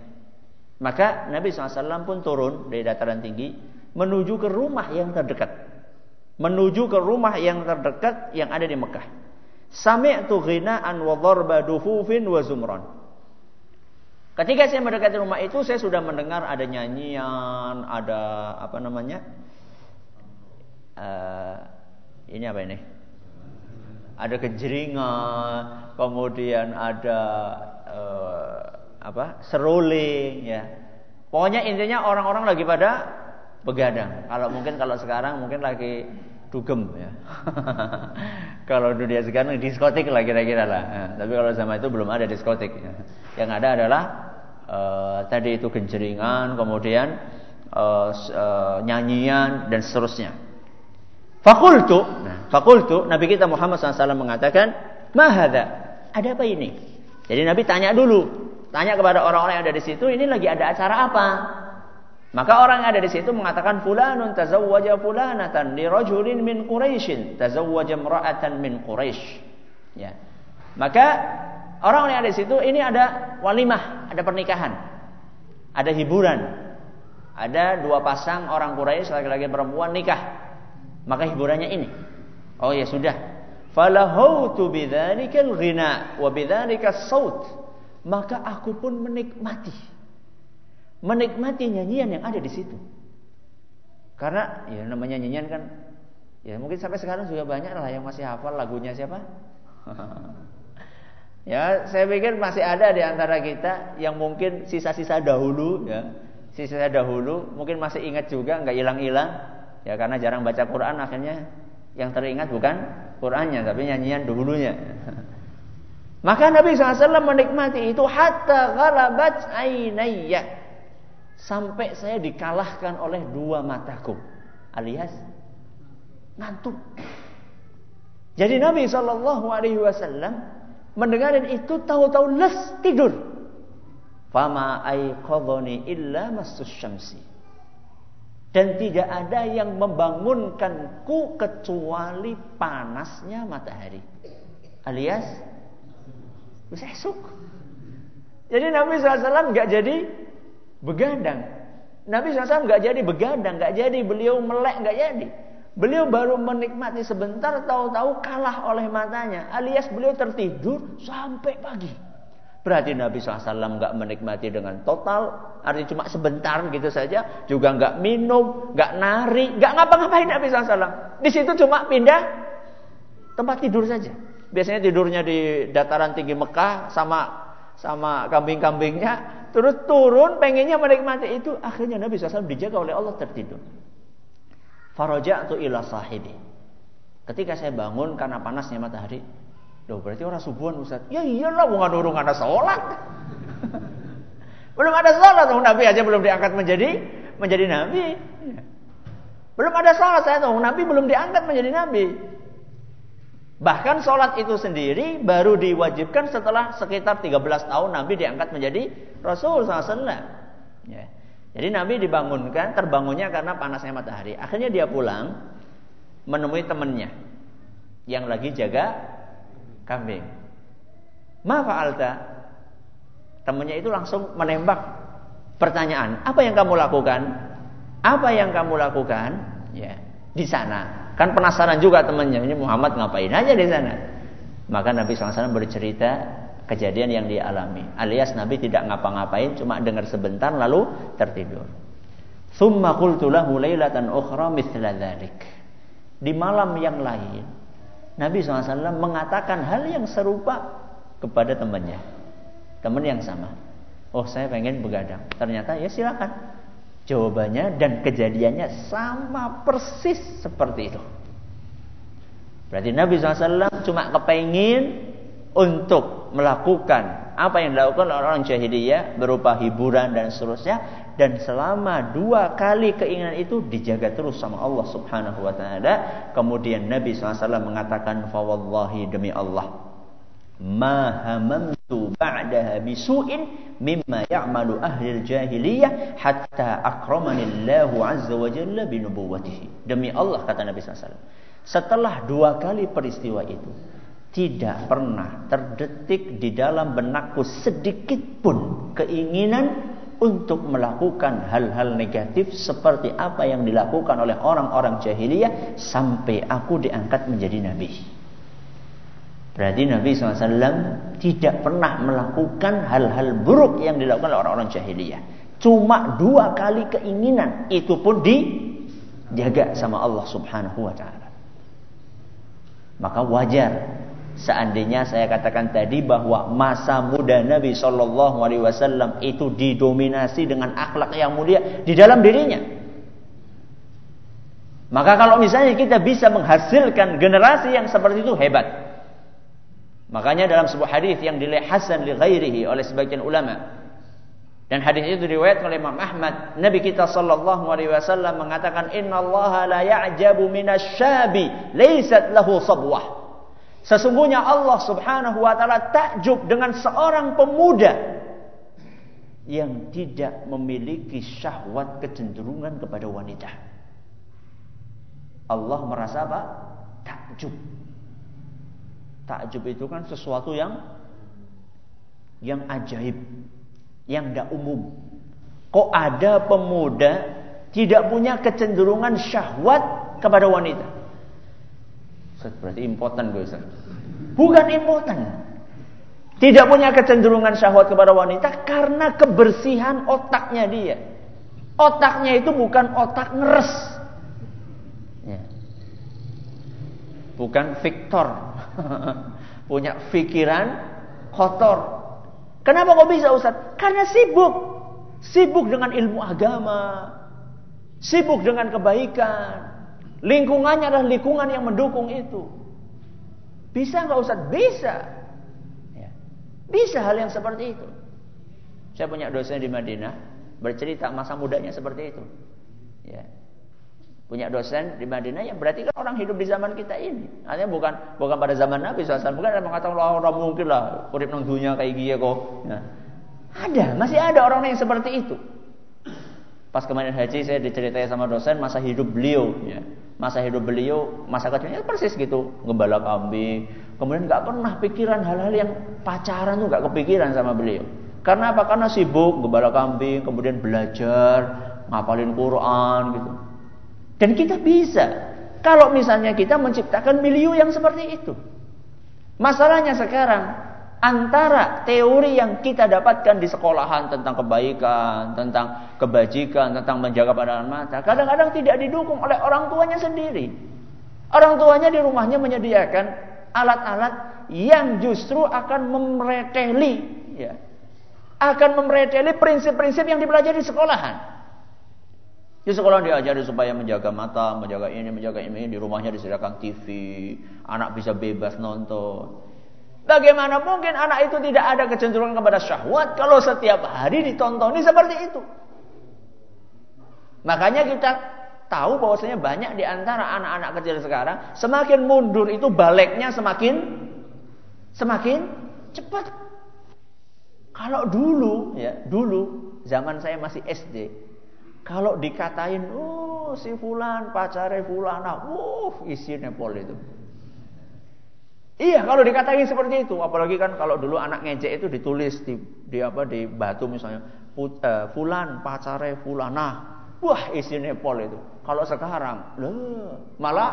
maka Nabi SAW pun turun dari dataran tinggi menuju ke rumah yang terdekat. Menuju ke rumah yang terdekat yang ada di Mekah. Sami'tu ghina'an wa dharba dufufin wa zumran. Ketika saya mendekati rumah itu, saya sudah mendengar ada nyanyian, ada apa namanya, uh, ini apa ini? Ada kejeringan, kemudian ada uh, apa? seruling ya. Pokoknya intinya orang-orang lagi pada begadang. Kalau mungkin kalau sekarang mungkin lagi dugem ya. kalau dunia sekarang diskotik lah kira-kira lah. Ya, tapi kalau sama itu belum ada diskotik. Ya. Yang ada adalah uh, tadi itu genjeringan, kemudian uh, uh, nyanyian dan seterusnya. Fakultu, nah, fakultu Nabi kita Muhammad SAW mengatakan, mahada, ada apa ini? Jadi Nabi tanya dulu, tanya kepada orang-orang yang ada di situ, ini lagi ada acara apa? Maka orang yang ada di situ mengatakan fulanun tazawwaja fulanatan li rajulin min Quraisyin tazawwaja imra'atan min Quraisy. Ya. Maka orang yang ada di situ ini ada walimah, ada pernikahan. Ada hiburan. Ada dua pasang orang Quraisy laki-laki perempuan nikah. Maka hiburannya ini. Oh ya sudah. falahautu bidzalikal ghina wa bidzalikas saut maka aku pun menikmati menikmati nyanyian yang ada di situ karena ya namanya nyanyian kan ya mungkin sampai sekarang juga banyak lah yang masih hafal lagunya siapa ya saya pikir masih ada di antara kita yang mungkin sisa-sisa dahulu ya sisa dahulu mungkin masih ingat juga nggak hilang-hilang ya karena jarang baca Quran akhirnya yang teringat bukan Qurannya tapi nyanyian dahulunya Maka Nabi SAW menikmati itu hatta ghalabat ainayya. Sampai saya dikalahkan oleh dua mataku. Alias ngantuk. Jadi Nabi Shallallahu Alaihi Wasallam mendengarin itu tahu-tahu les tidur. Fama aiqadhani illa masus syamsi. Dan tidak ada yang membangunkanku kecuali panasnya matahari. Alias bisa esok. Jadi Nabi SAW nggak jadi begadang. Nabi SAW nggak jadi begadang, nggak jadi beliau melek, nggak jadi. Beliau baru menikmati sebentar, tahu-tahu kalah oleh matanya. Alias beliau tertidur sampai pagi. Berarti Nabi SAW nggak menikmati dengan total, artinya cuma sebentar gitu saja. Juga nggak minum, nggak nari, nggak ngapa-ngapain Nabi SAW. Di situ cuma pindah tempat tidur saja. Biasanya tidurnya di dataran tinggi Mekah sama sama kambing-kambingnya, terus turun pengennya menikmati itu, akhirnya Nabi SAW dijaga oleh Allah tertidur. Faraja'tu ila sahibi. Ketika saya bangun karena panasnya matahari, Loh berarti orang subuhan Ustaz. Ya iyalah mau nurung ada sholat. belum ada sholat, Nabi aja belum diangkat menjadi menjadi nabi. Belum ada sholat saya tahu Nabi belum diangkat menjadi nabi. Bahkan sholat itu sendiri baru diwajibkan setelah sekitar 13 tahun Nabi diangkat menjadi Rasul SAW. Ya. Jadi Nabi dibangunkan, terbangunnya karena panasnya matahari. Akhirnya dia pulang, menemui temannya yang lagi jaga kambing. Ma fa'alta? Temannya itu langsung menembak pertanyaan, apa yang kamu lakukan? Apa yang kamu lakukan? Ya, di sana. Kan penasaran juga temannya, ini Muhammad ngapain aja di sana. Maka Nabi SAW bercerita kejadian yang dialami. Alias Nabi tidak ngapa-ngapain, cuma dengar sebentar lalu tertidur. Thumma qultu lahu lailatan ukhra mithla dhalik. Di malam yang lain, Nabi SAW mengatakan hal yang serupa kepada temannya. Teman yang sama. Oh saya pengen begadang. Ternyata ya silakan. Jawabannya dan kejadiannya sama persis seperti itu. Berarti Nabi SAW cuma kepengin untuk melakukan apa yang dilakukan oleh orang jahiliyah berupa hiburan dan seterusnya dan selama dua kali keinginan itu dijaga terus sama Allah Subhanahu wa taala kemudian Nabi SAW mengatakan fawallahi demi Allah ma hamamtu ba'daha bisu'in mimma ya'malu ahli jahiliyah hatta akramani Allahu azza wa jalla bi nubuwwatihi. Demi Allah kata Nabi SAW. Setelah dua kali peristiwa itu, tidak pernah terdetik di dalam benakku sedikit pun keinginan untuk melakukan hal-hal negatif seperti apa yang dilakukan oleh orang-orang jahiliyah sampai aku diangkat menjadi nabi. Berarti Nabi SAW tidak pernah melakukan hal-hal buruk yang dilakukan oleh orang-orang jahiliyah. Cuma dua kali keinginan itu pun dijaga sama Allah Subhanahu wa taala. Maka wajar seandainya saya katakan tadi bahwa masa muda Nabi Shallallahu alaihi wasallam itu didominasi dengan akhlak yang mulia di dalam dirinya. Maka kalau misalnya kita bisa menghasilkan generasi yang seperti itu hebat. Makanya dalam sebuah hadis yang dilihat hasan li ghairihi oleh sebagian ulama dan hadis itu diriwayatkan oleh Imam Ahmad, Nabi kita sallallahu alaihi wasallam mengatakan innallaha la ya'jabu minasyabi laysat lahu sabwah. Sesungguhnya Allah Subhanahu wa taala takjub dengan seorang pemuda yang tidak memiliki syahwat kecenderungan kepada wanita. Allah merasa apa? Takjub Takjub itu kan sesuatu yang yang ajaib, yang tidak umum. Kok ada pemuda tidak punya kecenderungan syahwat kepada wanita? Berarti impoten gue Ustaz. Bukan impoten. Tidak punya kecenderungan syahwat kepada wanita karena kebersihan otaknya dia. Otaknya itu bukan otak ngeres. Ya. Bukan Victor. punya pikiran kotor. Kenapa kok bisa Ustaz? Karena sibuk. Sibuk dengan ilmu agama. Sibuk dengan kebaikan. Lingkungannya adalah lingkungan yang mendukung itu. Bisa nggak Ustaz? Bisa. Ya. Bisa hal yang seperti itu. Saya punya dosen di Madinah bercerita masa mudanya seperti itu. Ya punya dosen di Madinah yang berarti kan orang hidup di zaman kita ini. Artinya bukan bukan pada zaman Nabi SAW. Bukan ada mengatakan orang mungkin lah urip nang kayak gini kok. Nah, ada, masih ada orang yang seperti itu. Pas kemarin haji saya diceritain sama dosen masa hidup beliau ya. Masa hidup beliau, masa kecilnya persis gitu, gembala kambing. Kemudian nggak pernah pikiran hal-hal yang pacaran tuh nggak kepikiran sama beliau. Karena apa? Karena sibuk gembala kambing, kemudian belajar, ngapalin Quran gitu. Dan kita bisa. Kalau misalnya kita menciptakan milieu yang seperti itu. Masalahnya sekarang antara teori yang kita dapatkan di sekolahan tentang kebaikan, tentang kebajikan, tentang menjaga pandangan mata, kadang-kadang tidak didukung oleh orang tuanya sendiri. Orang tuanya di rumahnya menyediakan alat-alat yang justru akan memereteli, ya, akan memereteli prinsip-prinsip yang dipelajari di sekolahan. Di sekolah diajari supaya menjaga mata, menjaga ini, menjaga ini. Di rumahnya disediakan TV. Anak bisa bebas nonton. Bagaimana mungkin anak itu tidak ada kecenderungan kepada syahwat kalau setiap hari ditontoni seperti itu? Makanya kita tahu bahwasanya banyak di antara anak-anak kecil sekarang semakin mundur itu baliknya semakin semakin cepat. Kalau dulu ya, dulu zaman saya masih SD, kalau dikatain, oh si fulan pacare fulana, uh isinya pol itu. Iya, kalau dikatain seperti itu, apalagi kan kalau dulu anak ngejek itu ditulis di, di apa di batu misalnya, put, uh, fulan pacare fulana. Wah, isinya pol itu. Kalau sekarang, loh, malah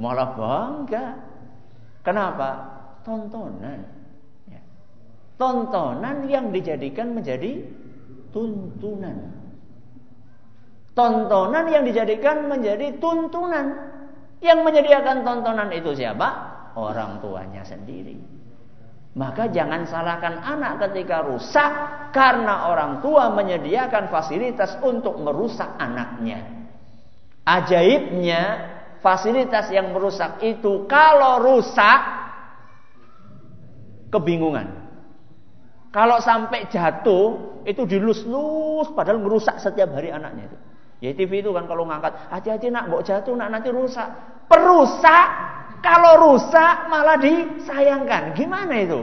malah bangga. Kenapa? Tontonan. Ya. Tontonan yang dijadikan menjadi tuntunan tontonan yang dijadikan menjadi tuntunan. Yang menyediakan tontonan itu siapa? Orang tuanya sendiri. Maka jangan salahkan anak ketika rusak karena orang tua menyediakan fasilitas untuk merusak anaknya. Ajaibnya fasilitas yang merusak itu kalau rusak kebingungan. Kalau sampai jatuh itu dilus-lus padahal merusak setiap hari anaknya itu. Ya TV itu kan kalau ngangkat, hati-hati nak, mau jatuh nak nanti rusak. Perusak, kalau rusak malah disayangkan. Gimana itu?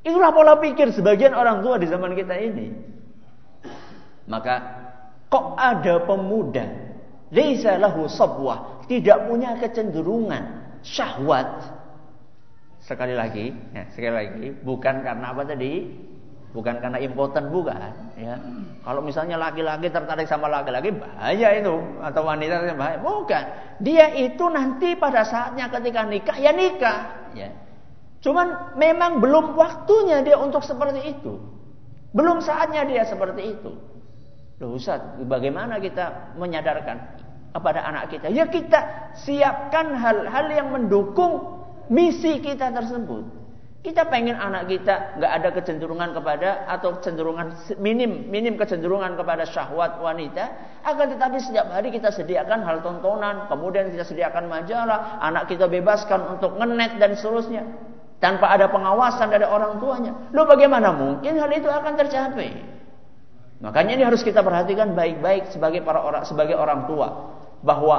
Itulah pola pikir sebagian orang tua di zaman kita ini. Maka kok ada pemuda Laisa lahu sabwah, tidak punya kecenderungan syahwat. Sekali lagi, ya, sekali lagi, bukan karena apa tadi? Bukan karena impoten bukan, ya. Kalau misalnya laki-laki tertarik sama laki-laki bahaya itu atau wanita bahaya. Bukan. Dia itu nanti pada saatnya ketika nikah ya nikah, ya. Cuman memang belum waktunya dia untuk seperti itu. Belum saatnya dia seperti itu. Loh Ustaz, bagaimana kita menyadarkan kepada anak kita? Ya kita siapkan hal-hal yang mendukung misi kita tersebut. Kita pengen anak kita nggak ada kecenderungan kepada atau cenderungan minim minim kecenderungan kepada syahwat wanita, akan tetapi setiap hari kita sediakan hal tontonan, kemudian kita sediakan majalah, anak kita bebaskan untuk ngenet dan seterusnya tanpa ada pengawasan dari orang tuanya. Lo bagaimana mungkin hal itu akan tercapai? Makanya ini harus kita perhatikan baik-baik sebagai para orang sebagai orang tua bahwa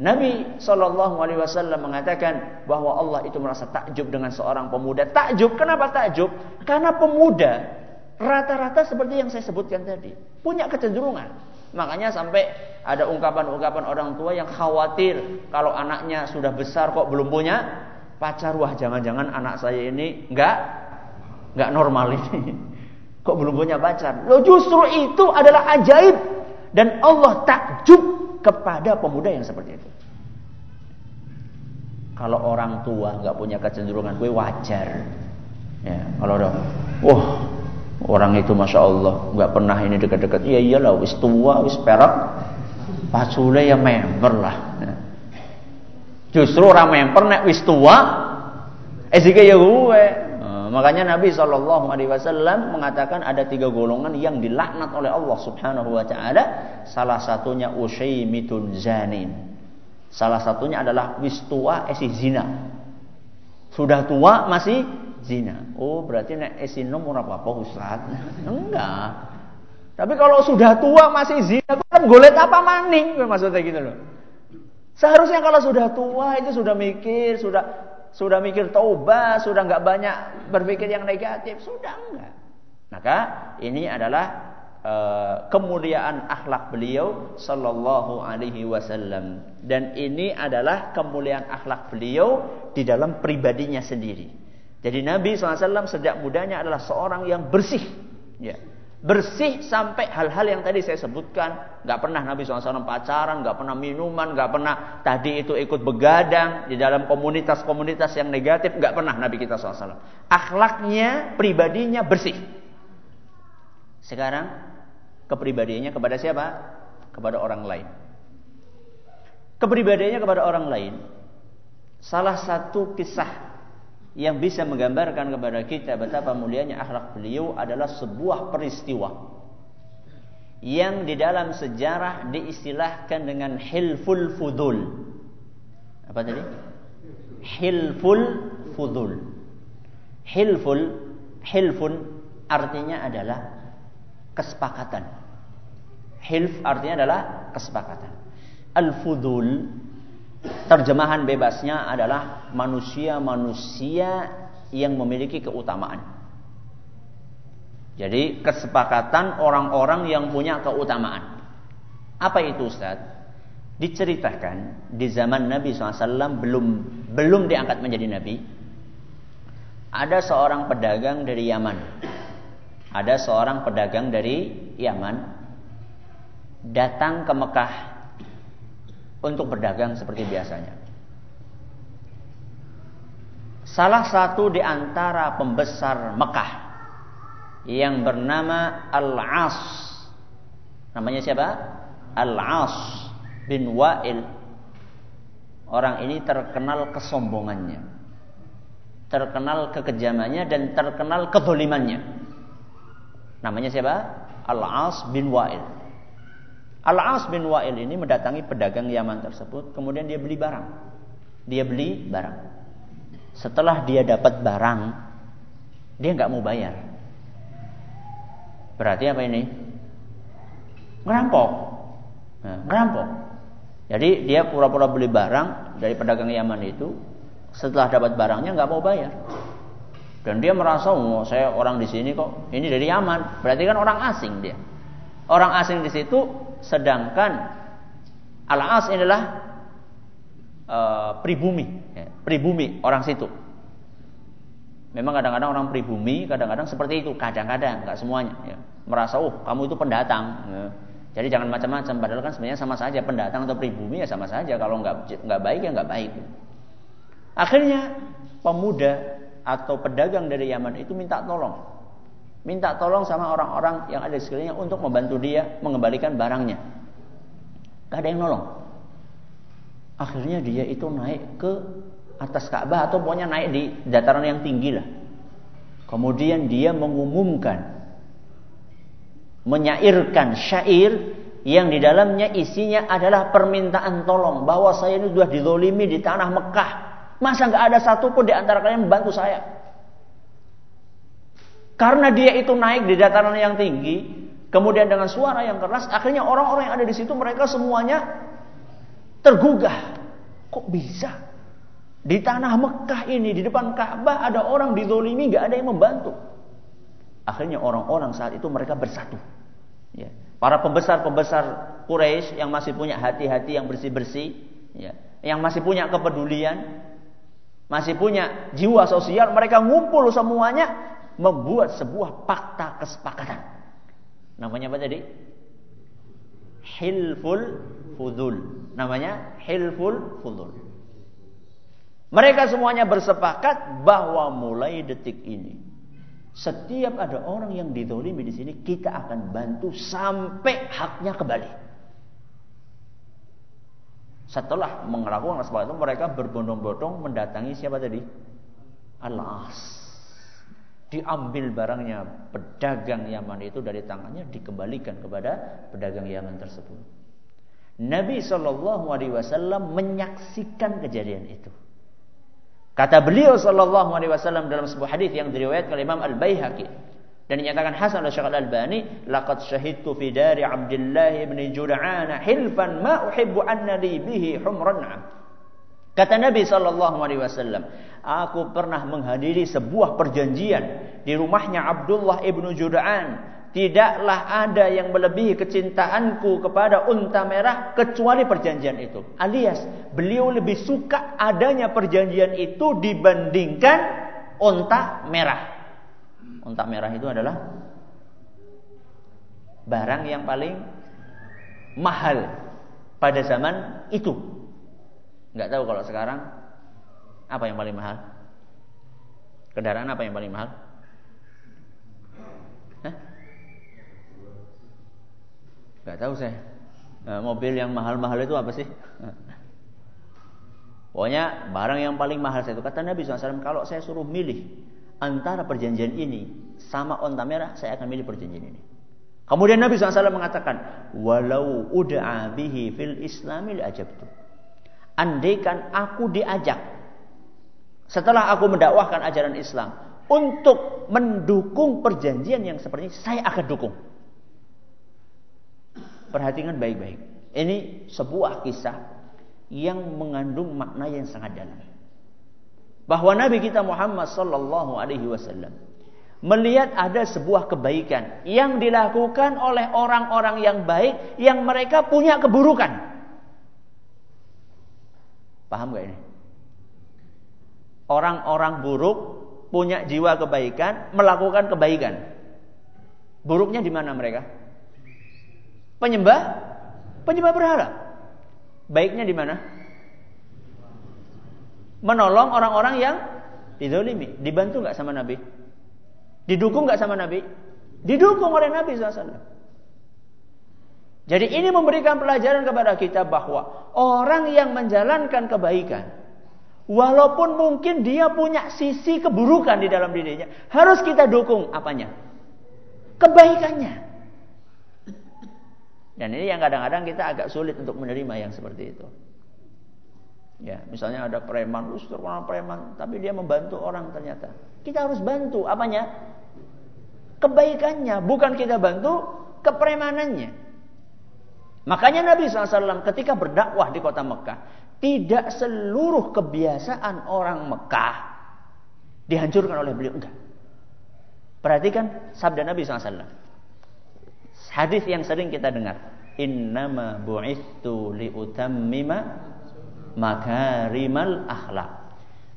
Nabi Shallallahu Alaihi Wasallam mengatakan bahwa Allah itu merasa takjub dengan seorang pemuda. Takjub, kenapa takjub? Karena pemuda rata-rata seperti yang saya sebutkan tadi punya kecenderungan. Makanya sampai ada ungkapan-ungkapan orang tua yang khawatir kalau anaknya sudah besar kok belum punya pacar. Wah jangan-jangan anak saya ini nggak nggak normal ini. Kok belum punya pacar? Loh justru itu adalah ajaib dan Allah takjub kepada pemuda yang seperti itu. kalau orang tua nggak punya kecenderungan gue wajar. Ya, kalau ada, wah orang itu masya Allah nggak pernah ini dekat-dekat. Iya iyalah, wis tua, wis perak, pacule ya member lah. Ya. Justru orang member nek wis tua, eh ya makanya Nabi Shallallahu Alaihi Wasallam mengatakan ada tiga golongan yang dilaknat oleh Allah Subhanahu Wa Taala. Salah satunya ushaymitun zanin Salah satunya adalah wis tua esi zina. Sudah tua masih zina. Oh, berarti nek esi nom ora apa-apa Ustaz. Enggak. Tapi kalau sudah tua masih zina, kan golet apa maning maksudnya gitu loh. Seharusnya kalau sudah tua itu sudah mikir, sudah sudah mikir taubat, sudah nggak banyak berpikir yang negatif, sudah enggak. Maka ini adalah Eh, kemuliaan akhlak beliau sallallahu alaihi wasallam dan ini adalah kemuliaan akhlak beliau di dalam pribadinya sendiri. Jadi Nabi SAW sejak mudanya adalah seorang yang bersih, ya. Bersih sampai hal-hal yang tadi saya sebutkan. Gak pernah Nabi SAW pacaran, gak pernah minuman, gak pernah tadi itu ikut begadang di dalam komunitas-komunitas yang negatif, gak pernah Nabi kita SAW. Akhlaknya, pribadinya bersih. Sekarang kepribadiannya kepada siapa? Kepada orang lain. Kepribadiannya kepada orang lain. Salah satu kisah yang bisa menggambarkan kepada kita betapa mulianya akhlak beliau adalah sebuah peristiwa yang di dalam sejarah diistilahkan dengan hilful fudul. Apa tadi? Hilful fudul. Hilful, hilfun artinya adalah kesepakatan. Hilf artinya adalah kesepakatan. Al-fudul terjemahan bebasnya adalah manusia-manusia yang memiliki keutamaan. Jadi kesepakatan orang-orang yang punya keutamaan. Apa itu Ustaz? Diceritakan di zaman Nabi SAW belum belum diangkat menjadi Nabi. Ada seorang pedagang dari Yaman. Ada seorang pedagang dari Yaman datang ke Mekah untuk berdagang seperti biasanya. Salah satu di antara pembesar Mekah yang bernama Al-As. Namanya siapa? Al-As bin Wa'il. Orang ini terkenal kesombongannya. Terkenal kekejamannya dan terkenal kezolimannya. Namanya siapa? Al-As bin Wa'il. Al-As bin Wa'il ini mendatangi pedagang Yaman tersebut, kemudian dia beli barang. Dia beli barang. Setelah dia dapat barang, dia nggak mau bayar. Berarti apa ini? Ngerampok. Nah, ngerampok. Jadi dia pura-pura beli barang dari pedagang Yaman itu, setelah dapat barangnya nggak mau bayar. Dan dia merasa, oh saya orang di sini kok, ini dari Yaman, berarti kan orang asing dia. Orang asing di situ sedangkan Al-As adalah uh, pribumi, ya, pribumi orang situ. Memang kadang-kadang orang pribumi, kadang-kadang seperti itu, kadang-kadang nggak semuanya. Ya. Merasa, oh kamu itu pendatang. Ya. Jadi jangan macam-macam. Padahal kan sebenarnya sama saja pendatang atau pribumi ya sama saja. Kalau nggak nggak baik ya nggak baik. Akhirnya pemuda atau pedagang dari Yaman itu minta tolong Minta tolong sama orang-orang yang ada di sekelilingnya untuk membantu dia mengembalikan barangnya. Gak ada yang nolong. Akhirnya dia itu naik ke atas Ka'bah atau pokoknya naik di dataran yang tinggi lah. Kemudian dia mengumumkan menyairkan syair yang di dalamnya isinya adalah permintaan tolong bahwa saya ini sudah didolimi di tanah Mekah. Masa nggak ada satupun di antara kalian membantu saya? Karena dia itu naik di dataran yang tinggi, kemudian dengan suara yang keras, akhirnya orang-orang yang ada di situ mereka semuanya tergugah. Kok bisa? Di tanah Mekah ini, di depan Ka'bah ada orang didolimi, gak ada yang membantu. Akhirnya orang-orang saat itu mereka bersatu. Ya. Para pembesar-pembesar Quraisy yang masih punya hati-hati yang bersih-bersih, ya. yang masih punya kepedulian, masih punya jiwa sosial, mereka ngumpul semuanya membuat sebuah fakta kesepakatan. Namanya apa tadi? Hilful Fudul. Namanya Hilful Fudul. Mereka semuanya bersepakat bahwa mulai detik ini setiap ada orang yang didolimi di sini kita akan bantu sampai haknya kembali. Setelah melakukan kesepakatan mereka berbondong-bondong mendatangi siapa tadi? Al-As. Diambil barangnya pedagang Yaman itu dari tangannya dikembalikan kepada pedagang Yaman tersebut. Nabi Shallallahu Alaihi Wasallam menyaksikan kejadian itu. Kata beliau sallallahu alaihi wasallam dalam sebuah hadis yang diriwayatkan oleh Imam Al-Baihaqi dan dinyatakan hasan oleh Syekh Al-Albani, laqad syahidtu fi dari Abdullah bin Jud'an hilfan ma uhibbu anna li bihi humran Kata Nabi sallallahu alaihi wasallam, aku pernah menghadiri sebuah perjanjian di rumahnya Abdullah ibnu Jud'an tidaklah ada yang melebihi kecintaanku kepada unta merah kecuali perjanjian itu. Alias beliau lebih suka adanya perjanjian itu dibandingkan unta merah. Unta merah itu adalah barang yang paling mahal pada zaman itu. Nggak tahu kalau sekarang apa yang paling mahal? Kendaraan apa yang paling mahal? Gak tahu saya. Nah, mobil yang mahal-mahal itu apa sih? Pokoknya barang yang paling mahal saya itu kata Nabi SAW kalau saya suruh milih antara perjanjian ini sama onta merah saya akan milih perjanjian ini. Kemudian Nabi SAW mengatakan walau udah bihi fil islamil ajabtu. Andaikan aku diajak setelah aku mendakwahkan ajaran Islam untuk mendukung perjanjian yang seperti ini saya akan dukung. Perhatikan baik-baik. Ini sebuah kisah yang mengandung makna yang sangat dalam. Bahwa Nabi kita Muhammad sallallahu alaihi wasallam melihat ada sebuah kebaikan yang dilakukan oleh orang-orang yang baik yang mereka punya keburukan. Paham gak ini? Orang-orang buruk punya jiwa kebaikan, melakukan kebaikan. Buruknya di mana mereka? Penyembah penyembah berhala. Baiknya di mana? Menolong orang-orang yang didolimi. Dibantu nggak sama Nabi? Didukung nggak sama Nabi? Didukung oleh Nabi SAW. Jadi ini memberikan pelajaran kepada kita bahwa orang yang menjalankan kebaikan, walaupun mungkin dia punya sisi keburukan di dalam dirinya, harus kita dukung apanya? Kebaikannya. Dan ini yang kadang-kadang kita agak sulit untuk menerima yang seperti itu. Ya, misalnya ada preman, terus terkenal preman, tapi dia membantu orang ternyata. Kita harus bantu apanya? Kebaikannya, bukan kita bantu kepremanannya. Makanya Nabi SAW ketika berdakwah di kota Mekah, tidak seluruh kebiasaan orang Mekah dihancurkan oleh beliau. Enggak. Perhatikan sabda Nabi SAW. Hadis yang sering kita dengar. Innama bu'ithu liutammima makarimal akhlak.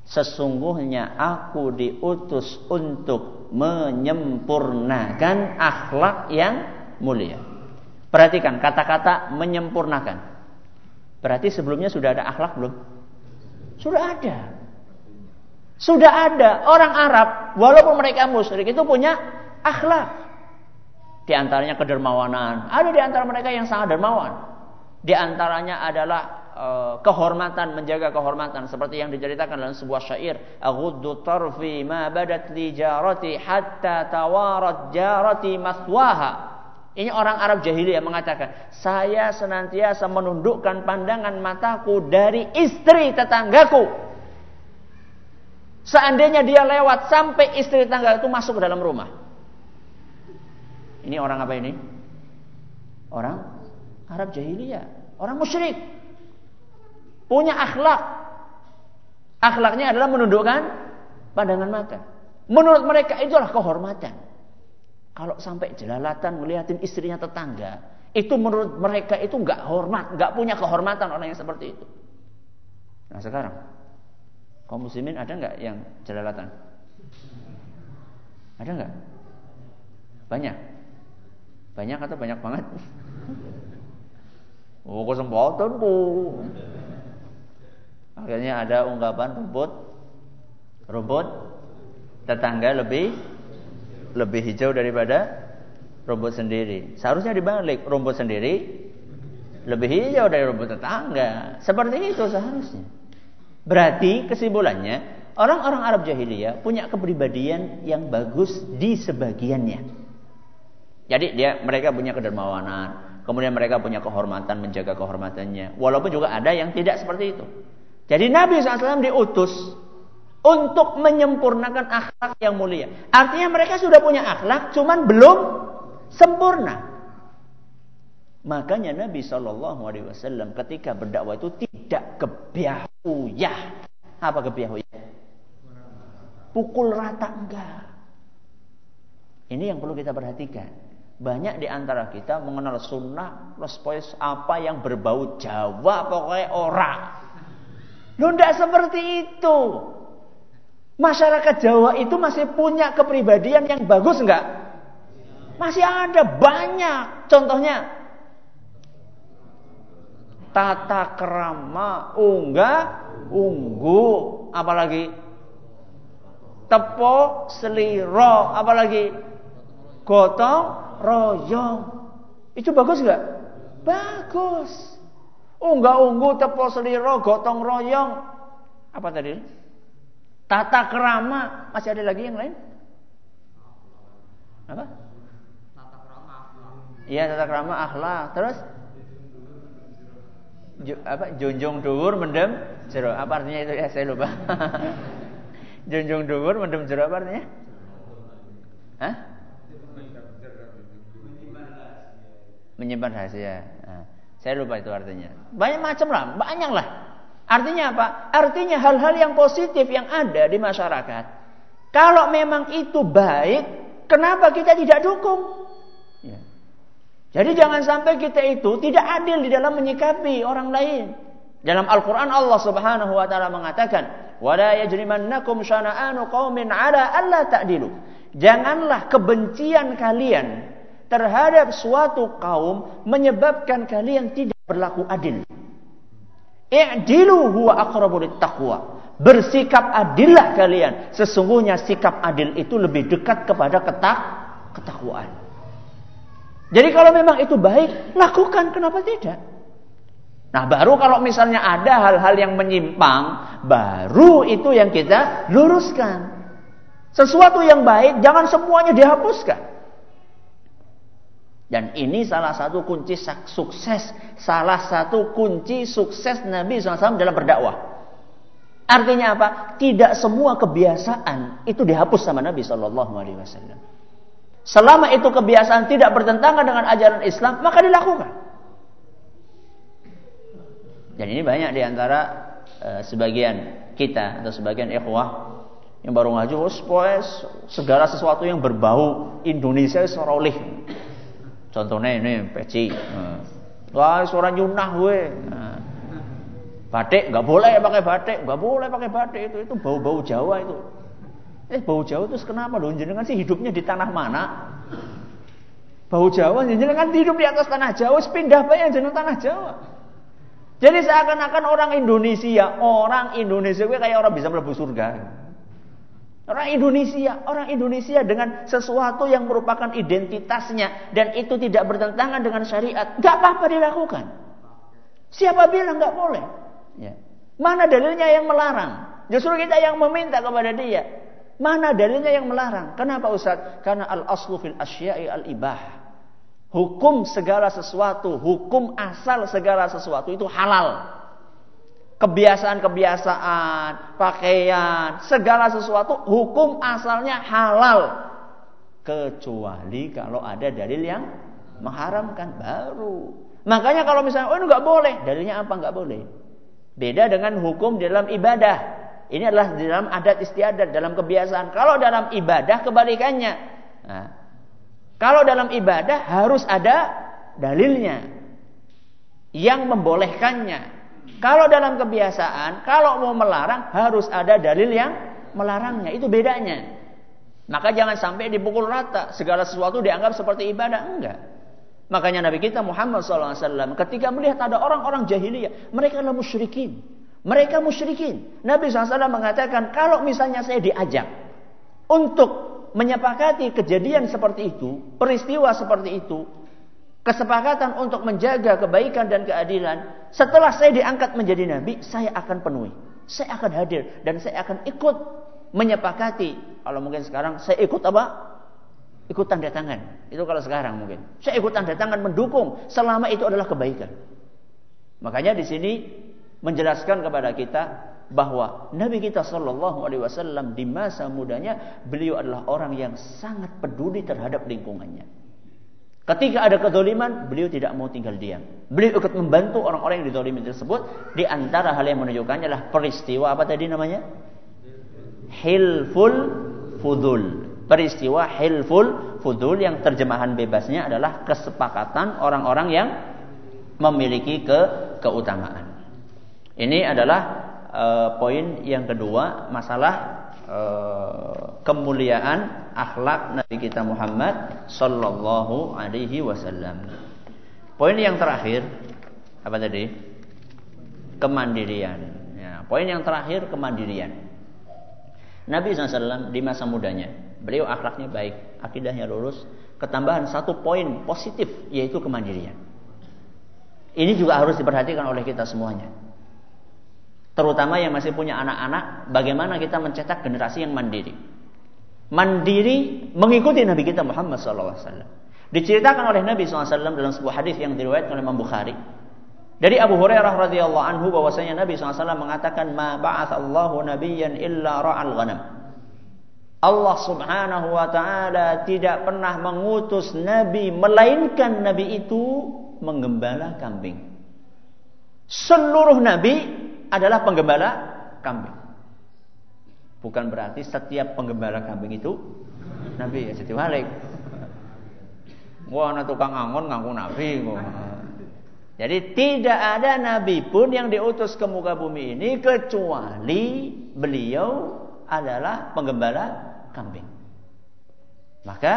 Sesungguhnya aku diutus untuk menyempurnakan akhlak yang mulia. Perhatikan kata-kata menyempurnakan. Berarti sebelumnya sudah ada akhlak belum? Sudah ada. Sudah ada orang Arab walaupun mereka musyrik itu punya akhlak. Di antaranya kedermawanan. Ada di antara mereka yang sangat dermawan. Di antaranya adalah e, kehormatan, menjaga kehormatan seperti yang diceritakan dalam sebuah syair, "Aghuddu tarfi ma badat li jarati hatta tawarat jarati maswaha." Ini orang Arab jahiliyah mengatakan, "Saya senantiasa menundukkan pandangan mataku dari istri tetanggaku." Seandainya dia lewat sampai istri tetangga itu masuk ke dalam rumah. Ini orang apa ini? Orang Arab jahiliyah, orang musyrik. Punya akhlak. Akhlaknya adalah menundukkan pandangan mata. Menurut mereka itulah kehormatan. Kalau sampai jelalatan melihatin istrinya tetangga, itu menurut mereka itu nggak hormat, nggak punya kehormatan orang yang seperti itu. Nah sekarang, kaum muslimin ada nggak yang jelalatan? Ada nggak? Banyak. Banyak atau banyak banget? Oh, kesempatan bu. Makanya ada ungkapan rumput rumput tetangga lebih lebih hijau daripada rumput sendiri. Seharusnya dibalik, rumput sendiri lebih hijau dari rumput tetangga. Seperti itu seharusnya. Berarti kesimpulannya, orang-orang Arab jahiliyah punya kepribadian yang bagus di sebagiannya. Jadi dia mereka punya kedermawanan, kemudian mereka punya kehormatan, menjaga kehormatannya. Walaupun juga ada yang tidak seperti itu. Jadi Nabi SAW diutus untuk menyempurnakan akhlak yang mulia. Artinya mereka sudah punya akhlak, cuman belum sempurna. Makanya Nabi Shallallahu Alaihi Wasallam ketika berdakwah itu tidak kebiahuyah. Apa kebiahuyah? Pukul rata enggak. Ini yang perlu kita perhatikan. Banyak di antara kita mengenal sunnah, plus apa yang berbau Jawa, pokoknya orang. Lu tidak seperti itu. Masyarakat Jawa itu masih punya kepribadian yang bagus enggak? Masih ada banyak. Contohnya tata kerama, unggah, unggu, apalagi tepo, seliro, apalagi gotong, royong. Itu bagus enggak? Bagus. Unggah, unggu, tepo, seliro, gotong, royong. Apa tadi? Tata kerama, masih ada lagi yang lain? Apa? Tata kerama. Iya, tata kerama akhlak. Terus Ju, apa junjung dhuwur mendem jero. Apa artinya itu ya saya lupa. junjung dhuwur mendem jero apa artinya? Hah? Menyimpan rahasia. Nah, saya lupa itu artinya. Banyak macam lah, banyak lah. Artinya apa? Artinya hal-hal yang positif yang ada di masyarakat. Kalau memang itu baik, kenapa kita tidak dukung? Ya. Jadi jangan sampai kita itu tidak adil di dalam menyikapi orang lain. Dalam Al-Quran Allah subhanahu wa ta'ala mengatakan, وَلَا يَجْرِمَنَّكُمْ شَنَآنُ قَوْمٍ عَلَىٰ أَلَّا تَعْدِلُ Janganlah kebencian kalian terhadap suatu kaum menyebabkan kalian tidak berlaku adil. I'dilu huwa aqrabu taqwa. Bersikap adillah kalian. Sesungguhnya sikap adil itu lebih dekat kepada ketak ketakwaan. Jadi kalau memang itu baik, lakukan. Kenapa tidak? Nah baru kalau misalnya ada hal-hal yang menyimpang, baru itu yang kita luruskan. Sesuatu yang baik jangan semuanya dihapuskan. Dan ini salah satu kunci sukses, salah satu kunci sukses Nabi SAW dalam berdakwah. Artinya apa? Tidak semua kebiasaan itu dihapus sama Nabi SAW. Selama itu kebiasaan tidak bertentangan dengan ajaran Islam, maka dilakukan. Dan ini banyak di antara uh, sebagian kita atau sebagian ikhwah yang baru ngaji, oh, segala sesuatu yang berbau Indonesia serolih. Contohnya ini peci. Wah, suara nyunah gue. Batik nggak boleh pakai batik, nggak boleh pakai batik itu itu bau-bau Jawa itu. Eh bau Jawa itu kenapa loh? Jenengan sih hidupnya di tanah mana? Bau Jawa jenengan hidup di atas tanah Jawa, pindah yang jeneng tanah Jawa. Jadi seakan-akan orang Indonesia, orang Indonesia gue kayak orang bisa melebu surga. Orang Indonesia, orang Indonesia dengan sesuatu yang merupakan identitasnya dan itu tidak bertentangan dengan syariat, nggak apa-apa dilakukan. Siapa bilang nggak boleh? Ya. Mana dalilnya yang melarang? Justru kita yang meminta kepada dia. Mana dalilnya yang melarang? Kenapa Ustaz? Karena al aslu fil asya'i al ibah. Hukum segala sesuatu, hukum asal segala sesuatu itu halal kebiasaan-kebiasaan, pakaian, segala sesuatu hukum asalnya halal. Kecuali kalau ada dalil yang mengharamkan baru. Makanya kalau misalnya oh ini nggak boleh, dalilnya apa nggak boleh? Beda dengan hukum dalam ibadah. Ini adalah dalam adat istiadat, dalam kebiasaan. Kalau dalam ibadah kebalikannya. Nah, kalau dalam ibadah harus ada dalilnya yang membolehkannya. Kalau dalam kebiasaan, kalau mau melarang harus ada dalil yang melarangnya. Itu bedanya. Maka jangan sampai dipukul rata. Segala sesuatu dianggap seperti ibadah. Enggak. Makanya Nabi kita Muhammad SAW ketika melihat ada orang-orang jahiliyah. Mereka adalah musyrikin. Mereka musyrikin. Nabi SAW mengatakan kalau misalnya saya diajak untuk menyepakati kejadian seperti itu, peristiwa seperti itu, kesepakatan untuk menjaga kebaikan dan keadilan, setelah saya diangkat menjadi nabi, saya akan penuhi. Saya akan hadir dan saya akan ikut menyepakati. Kalau mungkin sekarang saya ikut apa? Ikut tanda tangan. Itu kalau sekarang mungkin. Saya ikut tanda tangan mendukung selama itu adalah kebaikan. Makanya di sini menjelaskan kepada kita bahwa Nabi kita Shallallahu Alaihi Wasallam di masa mudanya beliau adalah orang yang sangat peduli terhadap lingkungannya. Ketika ada kedoliman, beliau tidak mau tinggal diam. Beliau ikut membantu orang-orang yang didolimi tersebut. Di antara hal yang menunjukkannya adalah peristiwa apa tadi namanya? Hilful Fudul. Peristiwa Hilful Fudul yang terjemahan bebasnya adalah kesepakatan orang-orang yang memiliki ke keutamaan. Ini adalah uh, poin yang kedua, masalah kemuliaan akhlak Nabi kita Muhammad sallallahu alaihi wasallam. Poin yang terakhir apa tadi? Kemandirian. Ya, poin yang terakhir kemandirian. Nabi SAW di masa mudanya, beliau akhlaknya baik, akidahnya lurus, ketambahan satu poin positif yaitu kemandirian. Ini juga harus diperhatikan oleh kita semuanya. Terutama yang masih punya anak-anak, bagaimana kita mencetak generasi yang mandiri mandiri mengikuti Nabi kita Muhammad SAW. Diceritakan oleh Nabi SAW dalam sebuah hadis yang diriwayatkan oleh Imam Bukhari. Dari Abu Hurairah radhiyallahu anhu bahwasanya Nabi SAW mengatakan ma ba'atsallahu nabiyyan illa ra'al ghanam. Allah Subhanahu wa taala tidak pernah mengutus nabi melainkan nabi itu menggembala kambing. Seluruh nabi adalah penggembala kambing. Bukan berarti setiap penggembala kambing itu Nabi ya jadi balik. Wah, tukang angon ngaku Nabi. Jadi tidak ada Nabi pun yang diutus ke muka bumi ini kecuali beliau adalah penggembala kambing. Maka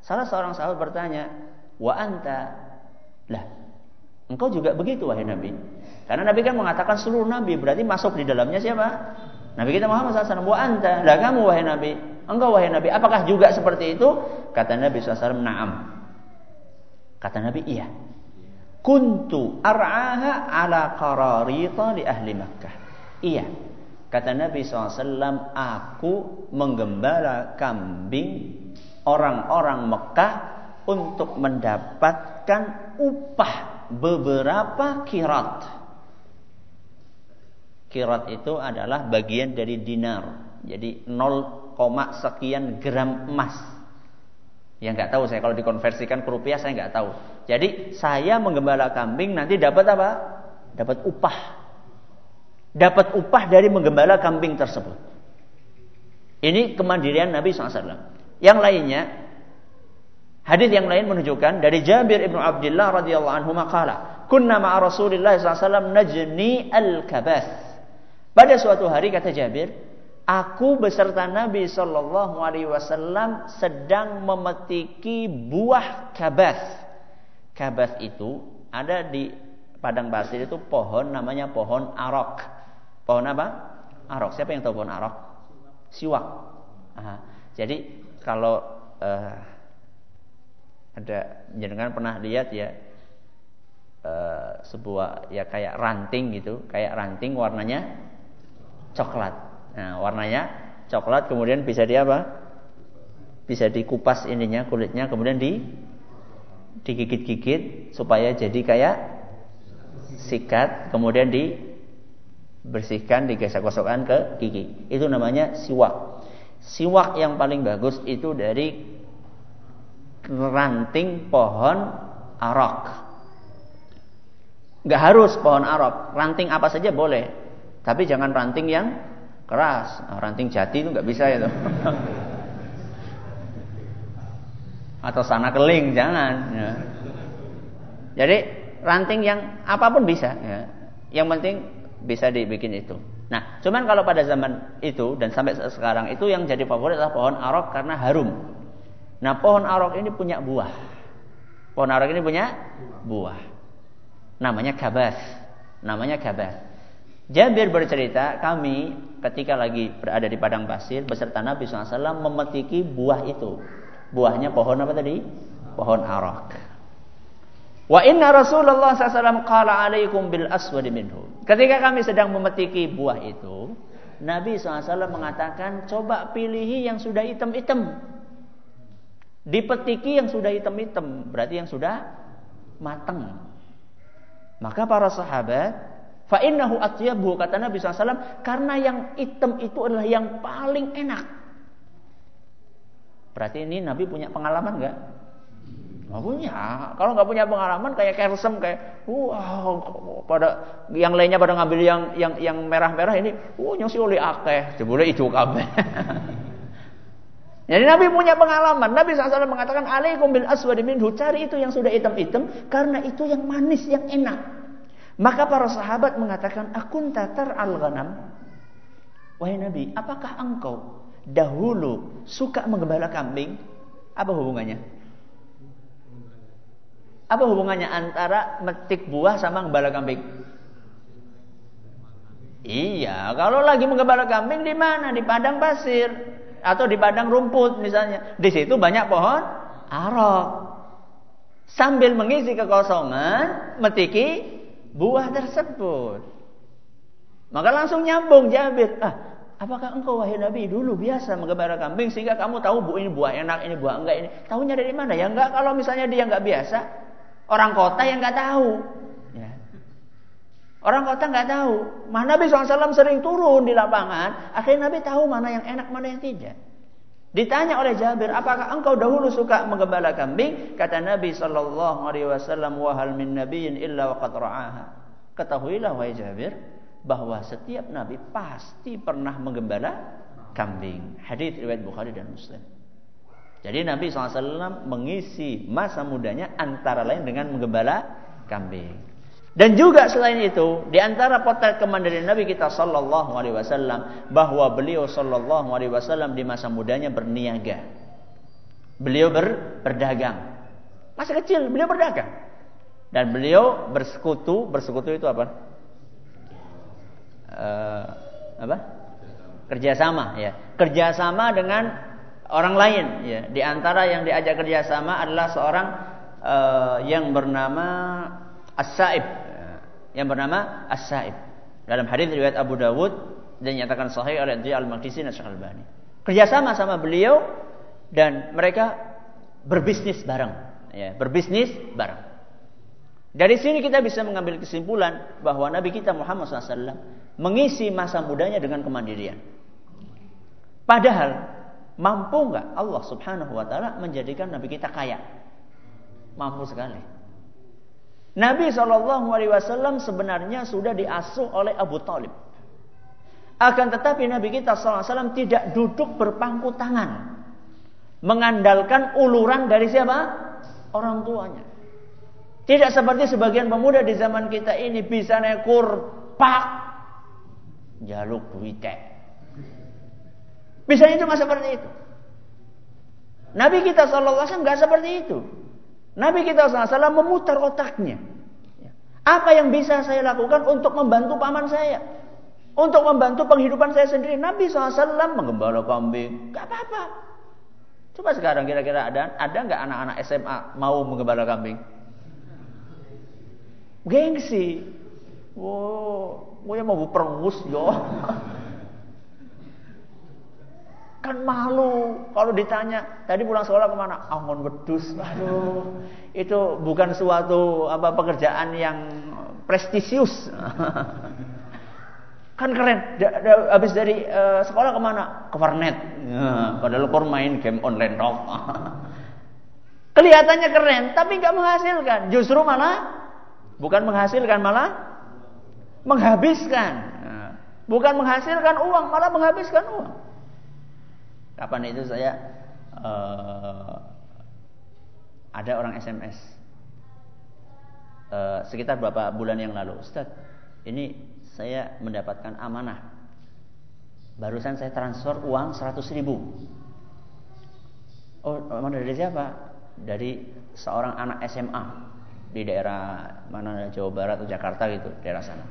salah seorang sahabat bertanya, wa anta lah engkau juga begitu wahai Nabi. Karena Nabi kan mengatakan seluruh Nabi berarti masuk di dalamnya siapa? Nabi kita Muhammad SAW, wa anta, lah kamu wahai Nabi, engkau wahai Nabi, apakah juga seperti itu? Kata Nabi SAW, naam. Kata Nabi, iya. Kuntu ar'aha ala qararita li ahli Makkah. Iya. Kata Nabi SAW, aku menggembala kambing orang-orang Mekah untuk mendapatkan upah beberapa kirat. Kirat itu adalah bagian dari dinar. Jadi 0, sekian gram emas. Yang nggak tahu saya kalau dikonversikan ke rupiah saya nggak tahu. Jadi saya menggembala kambing nanti dapat apa? Dapat upah. Dapat upah dari menggembala kambing tersebut. Ini kemandirian Nabi SAW. Yang lainnya, hadis yang lain menunjukkan dari Jabir ibnu Abdullah radhiyallahu anhu maqala, kunna ma'a Rasulillah SAW najni al-kabath. Pada suatu hari kata Jabir, aku beserta Nabi Shallallahu Alaihi Wasallam sedang memetiki buah kabas. Kabas itu ada di padang pasir itu pohon namanya pohon arok. Pohon apa? Arok. Siapa yang tahu pohon arok? Siwak. Aha. Jadi kalau uh, ada jenengan pernah lihat ya uh, sebuah ya kayak ranting gitu, kayak ranting warnanya coklat. Nah, warnanya coklat kemudian bisa di apa? Bisa dikupas ininya kulitnya kemudian di digigit-gigit supaya jadi kayak sikat kemudian dibersihkan digesek-gosokkan ke gigi. Itu namanya siwak. Siwak yang paling bagus itu dari ranting pohon arok. Gak harus pohon arok, ranting apa saja boleh. Tapi jangan ranting yang keras. Nah, ranting jati itu nggak bisa itu. Atau sana keling jangan. Ya. Jadi ranting yang apa pun bisa. Ya. Yang penting bisa dibikin itu. Nah, cuman kalau pada zaman itu dan sampai sekarang itu yang jadi favorit adalah pohon arok karena harum. Nah, pohon arok ini punya buah. Pohon arok ini punya buah. Namanya kabas. Namanya kabas. Jabir bercerita, kami ketika lagi berada di padang pasir beserta Nabi SAW memetiki buah itu. Buahnya pohon apa tadi? Pohon arak. Wa inna Rasulullah SAW qala alaikum bil aswadi minhu. Ketika kami sedang memetiki buah itu, Nabi SAW mengatakan, coba pilihi yang sudah hitam-hitam. Dipetiki yang sudah hitam-hitam. Berarti yang sudah matang. Maka para sahabat Fa innahu atyabu kata Nabi SAW karena yang hitam itu adalah yang paling enak. Berarti ini Nabi punya pengalaman nggak? Nggak punya. Kalau nggak punya pengalaman kayak kersem kayak wow pada yang lainnya pada ngambil yang yang yang merah-merah ini, uh nyosi oleh akeh, jebule itu kabeh. Jadi Nabi punya pengalaman. Nabi SAW mengatakan, Alaikum bil aswadi minhu. Cari itu yang sudah hitam-hitam. Karena itu yang manis, yang enak. Maka para sahabat mengatakan, Akun tatar al-ghanam. Wahai Nabi, apakah engkau dahulu suka menggembala kambing? Apa hubungannya? Apa hubungannya antara metik buah sama menggembala kambing? Iya, kalau lagi menggembala kambing di mana? Di padang pasir atau di padang rumput misalnya. Di situ banyak pohon arok. Sambil mengisi kekosongan, metiki buah tersebut. Maka langsung nyambung Jabir. Ah, apakah engkau wahai Nabi dulu biasa menggembala kambing sehingga kamu tahu bu ini buah enak, ini buah enggak ini. Tahunya dari mana? Ya enggak kalau misalnya dia enggak biasa. Orang kota yang enggak tahu. Ya. Orang kota enggak tahu. Mana Nabi SAW sering turun di lapangan. Akhirnya Nabi tahu mana yang enak, mana yang tidak. Ditanya oleh Jabir, apakah engkau dahulu suka menggembala kambing? Kata Nabi sallallahu alaihi wasallam, "Wa hal min nabiyyin illa waqad ra'aha." Ketahuilah wahai Jabir bahwa setiap nabi pasti pernah menggembala kambing. Hadis riwayat Bukhari dan Muslim. Jadi Nabi SAW mengisi masa mudanya antara lain dengan menggembala kambing. Dan juga selain itu, di antara potret kemandirian Nabi kita sallallahu alaihi wasallam bahwa beliau sallallahu alaihi wasallam di masa mudanya berniaga. Beliau ber, berdagang. Masih kecil beliau berdagang. Dan beliau bersekutu, bersekutu itu apa? Uh, apa? Kerjasama ya. Kerjasama dengan orang lain ya. Di antara yang diajak kerjasama adalah seorang uh, yang bernama As-Sa'ib yang bernama As-Sa'ib. Dalam hadis riwayat Abu Dawud dan nyatakan sahih oleh Dia Al-Maqdisi dan Al-Albani. Kerjasama sama beliau dan mereka berbisnis bareng, ya, berbisnis bareng. Dari sini kita bisa mengambil kesimpulan bahwa Nabi kita Muhammad SAW mengisi masa mudanya dengan kemandirian. Padahal mampu nggak Allah Subhanahu Wa Taala menjadikan Nabi kita kaya? Mampu sekali. Nabi Wasallam sebenarnya sudah diasuh oleh Abu Talib. Akan tetapi Nabi kita SAW tidak duduk berpangku tangan. Mengandalkan uluran dari siapa? Orang tuanya. Tidak seperti sebagian pemuda di zaman kita ini bisa nekur pak jaluk duite. Bisa itu nggak seperti itu. Nabi kita SAW nggak seperti itu. Nabi kita SAW memutar otaknya. Apa yang bisa saya lakukan untuk membantu paman saya? Untuk membantu penghidupan saya sendiri. Nabi SAW menggembala kambing. Gak apa-apa. Coba sekarang kira-kira ada ada nggak anak-anak SMA mau menggembala kambing? Gengsi. Wow, gue mau perengus yo. Kan malu kalau ditanya, tadi pulang sekolah ke mana? Angon wedus. Aduh, itu bukan suatu apa pekerjaan yang prestisius. kan keren. Habis dari uh, sekolah ke mana? Ke warnet. Ya, padahal kor main game online dong. Kelihatannya keren, tapi nggak menghasilkan. Justru malah bukan menghasilkan, malah menghabiskan. Nah, bukan menghasilkan uang, malah menghabiskan uang. Kapan itu saya uh, ada orang SMS uh, sekitar beberapa bulan yang lalu, Ustaz, ini saya mendapatkan amanah. Barusan saya transfer uang 100 ribu. Oh, amanah dari siapa? Dari seorang anak SMA di daerah mana Jawa Barat atau Jakarta gitu, daerah sana.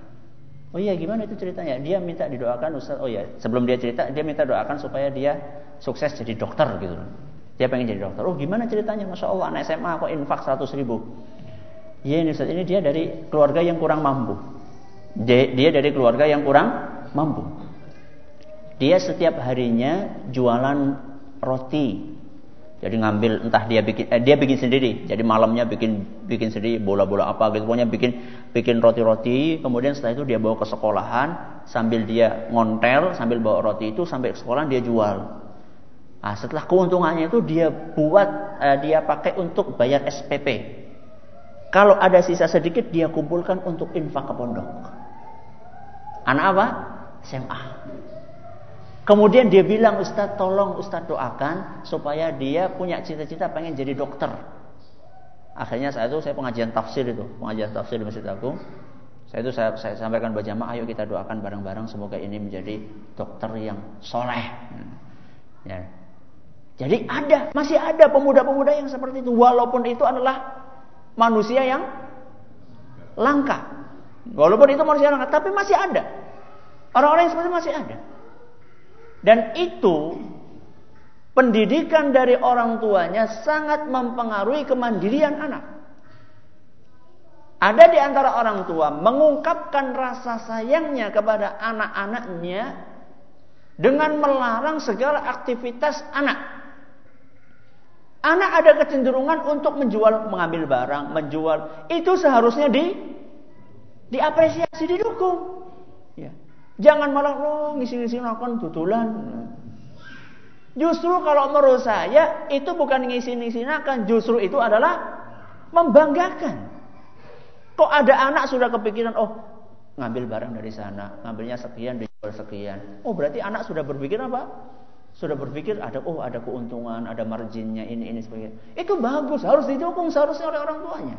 Oh iya gimana itu ceritanya? Dia minta didoakan Ustaz. Oh iya, sebelum dia cerita dia minta doakan supaya dia sukses jadi dokter gitu. Dia pengen jadi dokter. Oh gimana ceritanya? Masya Allah anak SMA kok infak 100 ribu. Iya ini ini dia dari keluarga yang kurang mampu. Dia, dia dari keluarga yang kurang mampu. Dia setiap harinya jualan roti jadi ngambil entah dia bikin eh, dia bikin sendiri. Jadi malamnya bikin bikin sendiri bola-bola apa gitu. Pokoknya bikin bikin roti-roti. Kemudian setelah itu dia bawa ke sekolahan sambil dia ngontel sambil bawa roti itu sampai ke sekolah dia jual. Nah, setelah keuntungannya itu dia buat eh, dia pakai untuk bayar SPP. Kalau ada sisa sedikit dia kumpulkan untuk infak ke pondok. Anak apa? SMA. Kemudian dia bilang, Ustadz tolong Ustadz doakan supaya dia punya cita-cita pengen jadi dokter. Akhirnya saat itu saya pengajian tafsir itu, pengajian tafsir di Masjid Agung. Saya itu saya, saya sampaikan kepada jamaah, ayo kita doakan bareng-bareng semoga ini menjadi dokter yang soleh. Ya. Jadi ada, masih ada pemuda-pemuda yang seperti itu, walaupun itu adalah manusia yang langka. Walaupun itu manusia langka, tapi masih ada. Orang-orang yang seperti itu masih ada. Dan itu pendidikan dari orang tuanya sangat mempengaruhi kemandirian anak. Ada di antara orang tua mengungkapkan rasa sayangnya kepada anak-anaknya dengan melarang segala aktivitas anak. Anak ada kecenderungan untuk menjual, mengambil barang, menjual. Itu seharusnya di diapresiasi, didukung. Ya. Jangan malah oh, ngisi-ngisi nakon tutulan. Justru kalau menurut saya itu bukan ngisi-ngisi nakan, justru itu adalah membanggakan. Kok ada anak sudah kepikiran, oh ngambil barang dari sana, ngambilnya sekian, dijual sekian. Oh berarti anak sudah berpikir apa? Sudah berpikir ada oh ada keuntungan, ada marginnya ini ini sebagainya. Itu bagus, harus didukung seharusnya oleh orang tuanya.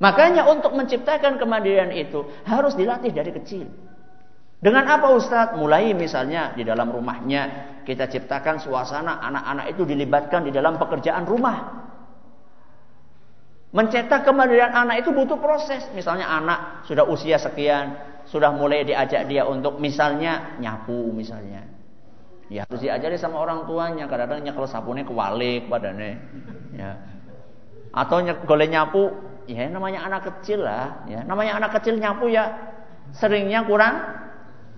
Makanya untuk menciptakan kemandirian itu harus dilatih dari kecil. Dengan apa Ustadz? Mulai misalnya di dalam rumahnya kita ciptakan suasana anak-anak itu dilibatkan di dalam pekerjaan rumah. Mencetak kemandirian anak itu butuh proses. Misalnya anak sudah usia sekian, sudah mulai diajak dia untuk misalnya nyapu misalnya. Ya harus diajari sama orang tuanya. Kadang-kadang nyekel sabunnya kewalik badannya. Ya. Atau golek nyapu, ya namanya anak kecil lah. Ya. Namanya anak kecil nyapu ya seringnya kurang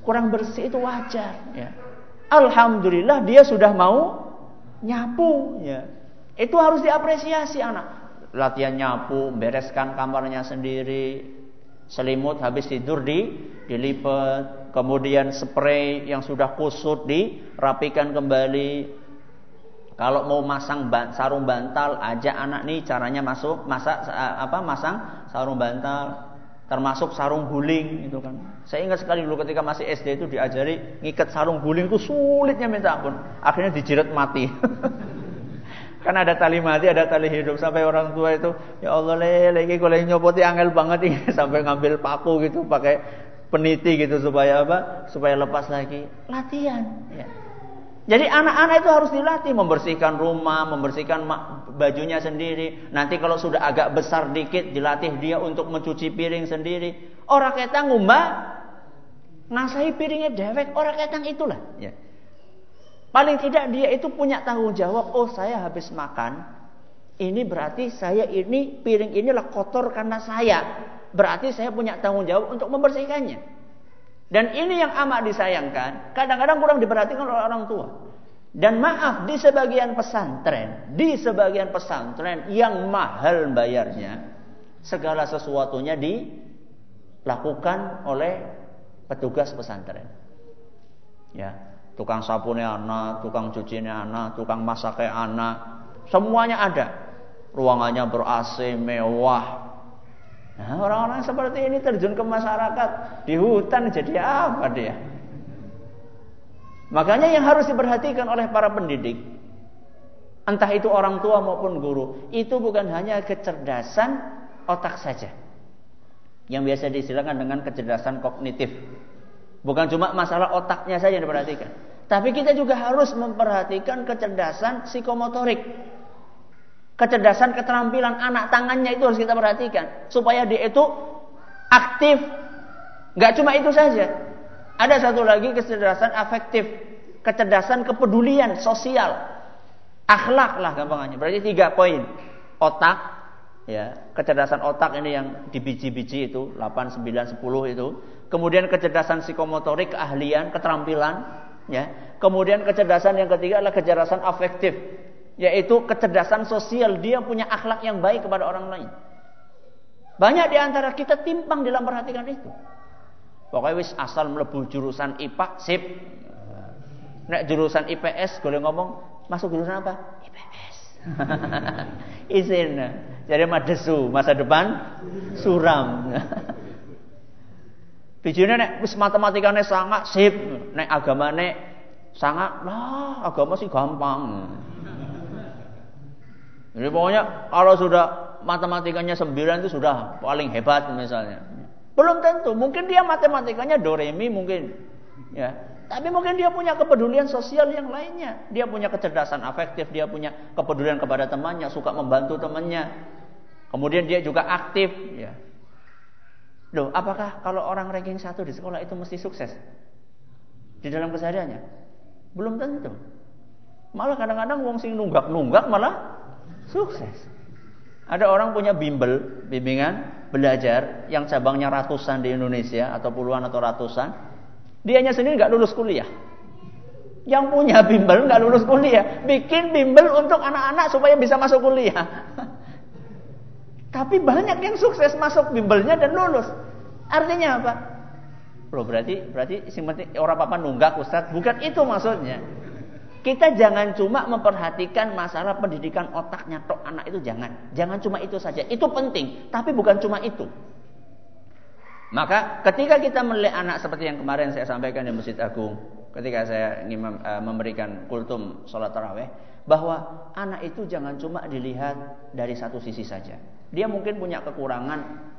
kurang bersih itu wajar ya. Alhamdulillah dia sudah mau nyapu ya. Itu harus diapresiasi anak. Latihan nyapu, bereskan kamarnya sendiri, selimut habis tidur di dilipat, kemudian spray yang sudah kusut dirapikan kembali. Kalau mau masang sarung bantal, ajak anak nih caranya masuk masak apa masang sarung bantal termasuk sarung guling itu kan. Saya ingat sekali dulu ketika masih SD itu diajari ngikat sarung guling itu sulitnya minta ampun. Akhirnya dijirat mati. kan ada tali mati, ada tali hidup sampai orang tua itu ya Allah le lagi kalau nyopoti angel banget ini sampai ngambil paku gitu pakai peniti gitu supaya apa? Supaya lepas lagi. Latihan ya. Jadi anak-anak itu harus dilatih membersihkan rumah, membersihkan bajunya sendiri. Nanti kalau sudah agak besar dikit dilatih dia untuk mencuci piring sendiri. Orang ketang ngumbah ngasahi piringnya dewek, orang ketang itulah. Ya. Paling tidak dia itu punya tanggung jawab. Oh saya habis makan, ini berarti saya ini piring inilah kotor karena saya. Berarti saya punya tanggung jawab untuk membersihkannya. Dan ini yang amat disayangkan, kadang-kadang kurang diperhatikan oleh orang tua. Dan maaf, di sebagian pesantren, di sebagian pesantren yang mahal bayarnya, segala sesuatunya dilakukan oleh petugas pesantren. Ya, tukang sapunnya anak, tukang cucinya anak, tukang masaknya anak, semuanya ada. Ruangannya ber AC mewah, Nah, orang-orang seperti ini terjun ke masyarakat di hutan jadi apa dia? Makanya yang harus diperhatikan oleh para pendidik, entah itu orang tua maupun guru, itu bukan hanya kecerdasan otak saja. Yang biasa distilahkan dengan kecerdasan kognitif. Bukan cuma masalah otaknya saja yang diperhatikan. Tapi kita juga harus memperhatikan kecerdasan psikomotorik. Kecerdasan keterampilan anak tangannya itu harus kita perhatikan supaya dia itu aktif Nggak cuma itu saja. Ada satu lagi kecerdasan afektif, kecerdasan kepedulian sosial, akhlak lah gampangannya. Berarti tiga poin. Otak, ya, kecerdasan otak ini yang di biji-biji itu 8, 9, 10 itu. Kemudian kecerdasan psikomotorik, keahlian, keterampilan, ya. Kemudian kecerdasan yang ketiga adalah kecerdasan afektif, yaitu kecerdasan sosial. Dia punya akhlak yang baik kepada orang lain. Banyak di antara kita timpang dalam perhatikan itu. Pokoknya wis asal melebu jurusan IPA, sip. Nek jurusan IPS boleh ngomong, masuk jurusan apa? IPS. Izin. Jadi madesu, masa depan suram. Bijine nek wis matematikane sangat sip, nek agamane sangat lah agama sih gampang. Jadi pokoknya kalau sudah matematikanya sembilan itu sudah paling hebat misalnya. Belum tentu. Mungkin dia matematikanya doremi mungkin. Ya. Tapi mungkin dia punya kepedulian sosial yang lainnya. Dia punya kecerdasan afektif, dia punya kepedulian kepada temannya, suka membantu temannya. Kemudian dia juga aktif, ya. Loh, apakah kalau orang ranking satu di sekolah itu mesti sukses? Di dalam kesehariannya? Belum tentu. Malah kadang-kadang wong sing nunggak-nunggak malah sukses. Ada orang punya bimbel, bimbingan belajar yang cabangnya ratusan di Indonesia atau puluhan atau ratusan, dianya sendiri nggak lulus kuliah. Yang punya bimbel nggak lulus kuliah, bikin bimbel untuk anak-anak supaya bisa masuk kuliah. Tapi banyak yang sukses masuk bimbelnya dan lulus. Artinya apa? Loh berarti berarti orang papa nunggak Ustaz, bukan itu maksudnya. Kita jangan cuma memperhatikan masalah pendidikan otaknya tok anak itu jangan. Jangan cuma itu saja. Itu penting, tapi bukan cuma itu. Maka ketika kita melihat anak seperti yang kemarin saya sampaikan di Masjid Agung, ketika saya eh, memberikan kultum sholat taraweh, bahwa anak itu jangan cuma dilihat dari satu sisi saja. Dia mungkin punya kekurangan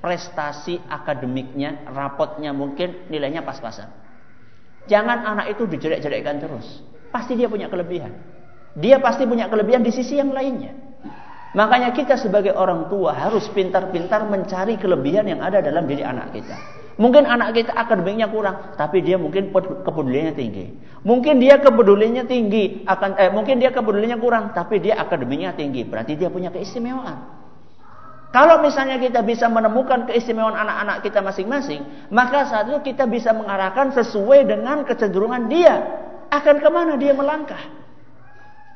prestasi akademiknya, rapotnya mungkin nilainya pas-pasan. Jangan anak itu dijelek-jelekkan terus. Pasti dia punya kelebihan. Dia pasti punya kelebihan di sisi yang lainnya. Makanya kita sebagai orang tua harus pintar-pintar mencari kelebihan yang ada dalam diri anak kita. Mungkin anak kita akademiknya kurang, tapi dia mungkin kepeduliannya tinggi. Mungkin dia kepeduliannya tinggi, akan eh, mungkin dia kepeduliannya kurang, tapi dia akademiknya tinggi. Berarti dia punya keistimewaan. Kalau misalnya kita bisa menemukan keistimewaan anak-anak kita masing-masing, maka saat itu kita bisa mengarahkan sesuai dengan kecenderungan dia. Akan ke mana dia melangkah.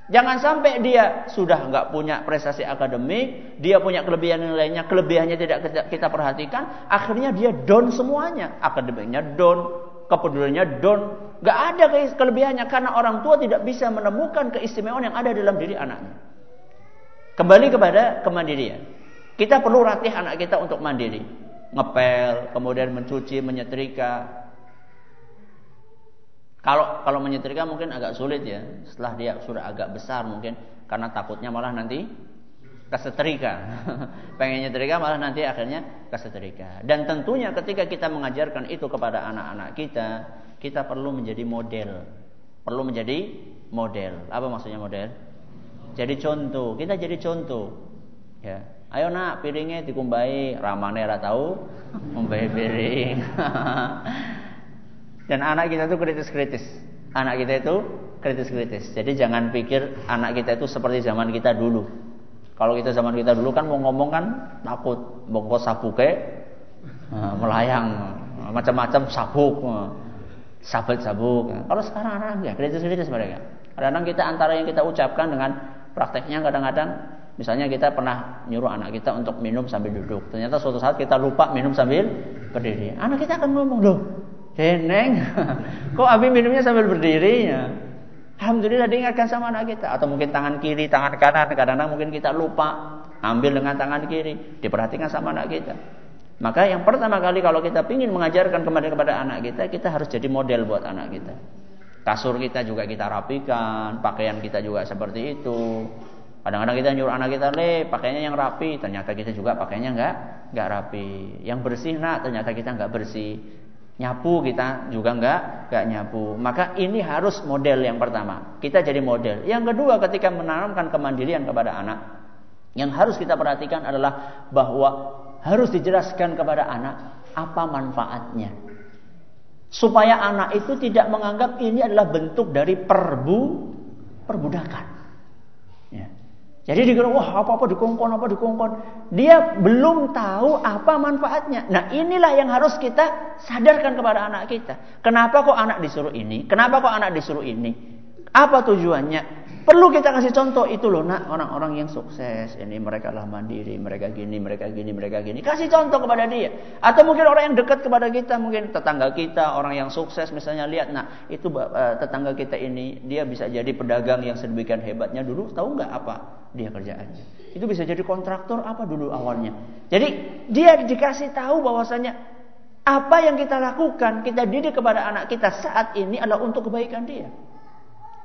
Jangan sampai dia sudah nggak punya prestasi akademik, dia punya kelebihan lainnya, kelebihannya tidak kita perhatikan, akhirnya dia down semuanya. Akademiknya down, kepeduliannya down, nggak ada kelebihannya karena orang tua tidak bisa menemukan keistimewaan yang ada dalam diri anaknya. Kembali kepada kemandirian. Kita perlu latih anak kita untuk mandiri. Ngepel, kemudian mencuci, menyetrika. Kalau kalau menyetrika mungkin agak sulit ya. Setelah dia sudah agak besar mungkin karena takutnya malah nanti kesetrika. Pengen nyetrika malah nanti akhirnya kesetrika. Dan tentunya ketika kita mengajarkan itu kepada anak-anak kita, kita perlu menjadi model. Perlu menjadi model. Apa maksudnya model? Jadi contoh. Kita jadi contoh. Ya. Ayo nak piringnya dikumbai, ramane ora tahu ngumbai piring. Dan anak kita itu kritis-kritis. Anak kita itu kritis-kritis. Jadi jangan pikir anak kita itu seperti zaman kita dulu. Kalau kita zaman kita dulu kan mau ngomong kan takut, bongko sabuke eh, melayang, macam-macam sabuk, eh, sabet sabuk. Kalau sekarang anak ya kritis-kritis mereka. Kadang-kadang kita antara yang kita ucapkan dengan prakteknya kadang-kadang Misalnya kita pernah nyuruh anak kita untuk minum sambil duduk. Ternyata suatu saat kita lupa minum sambil berdiri. Anak kita akan ngomong, loh, Deneng, kok Abi minumnya sambil berdiri ya? Alhamdulillah diingatkan sama anak kita. Atau mungkin tangan kiri, tangan kanan. Kadang-kadang mungkin kita lupa. Ambil dengan tangan kiri. Diperhatikan sama anak kita. Maka yang pertama kali kalau kita ingin mengajarkan kembali kepada anak kita, kita harus jadi model buat anak kita. Kasur kita juga kita rapikan, pakaian kita juga seperti itu. Kadang-kadang kita nyuruh anak kita, le, pakainya yang rapi. Ternyata kita juga pakainya nggak nggak rapi. Yang bersih nak, ternyata kita nggak bersih. Nyapu kita juga nggak nggak nyapu. Maka ini harus model yang pertama. Kita jadi model. Yang kedua, ketika menanamkan kemandirian kepada anak, yang harus kita perhatikan adalah bahwa harus dijelaskan kepada anak apa manfaatnya. Supaya anak itu tidak menganggap ini adalah bentuk dari perbu perbudakan. Jadi dikira wah apa-apa dikongkon apa dikongkon. Dia belum tahu apa manfaatnya. Nah inilah yang harus kita sadarkan kepada anak kita. Kenapa kok anak disuruh ini? Kenapa kok anak disuruh ini? Apa tujuannya? Perlu kita kasih contoh itu loh nak orang-orang yang sukses. Ini mereka lah mandiri mereka gini mereka gini mereka gini. Kasih contoh kepada dia. Atau mungkin orang yang dekat kepada kita mungkin tetangga kita orang yang sukses misalnya lihat nah itu uh, tetangga kita ini dia bisa jadi pedagang yang sedemikian hebatnya dulu tahu nggak apa dia kerjaannya? Itu bisa jadi kontraktor apa dulu awalnya? Jadi dia dikasih tahu bahwasanya apa yang kita lakukan kita didik kepada anak kita saat ini adalah untuk kebaikan dia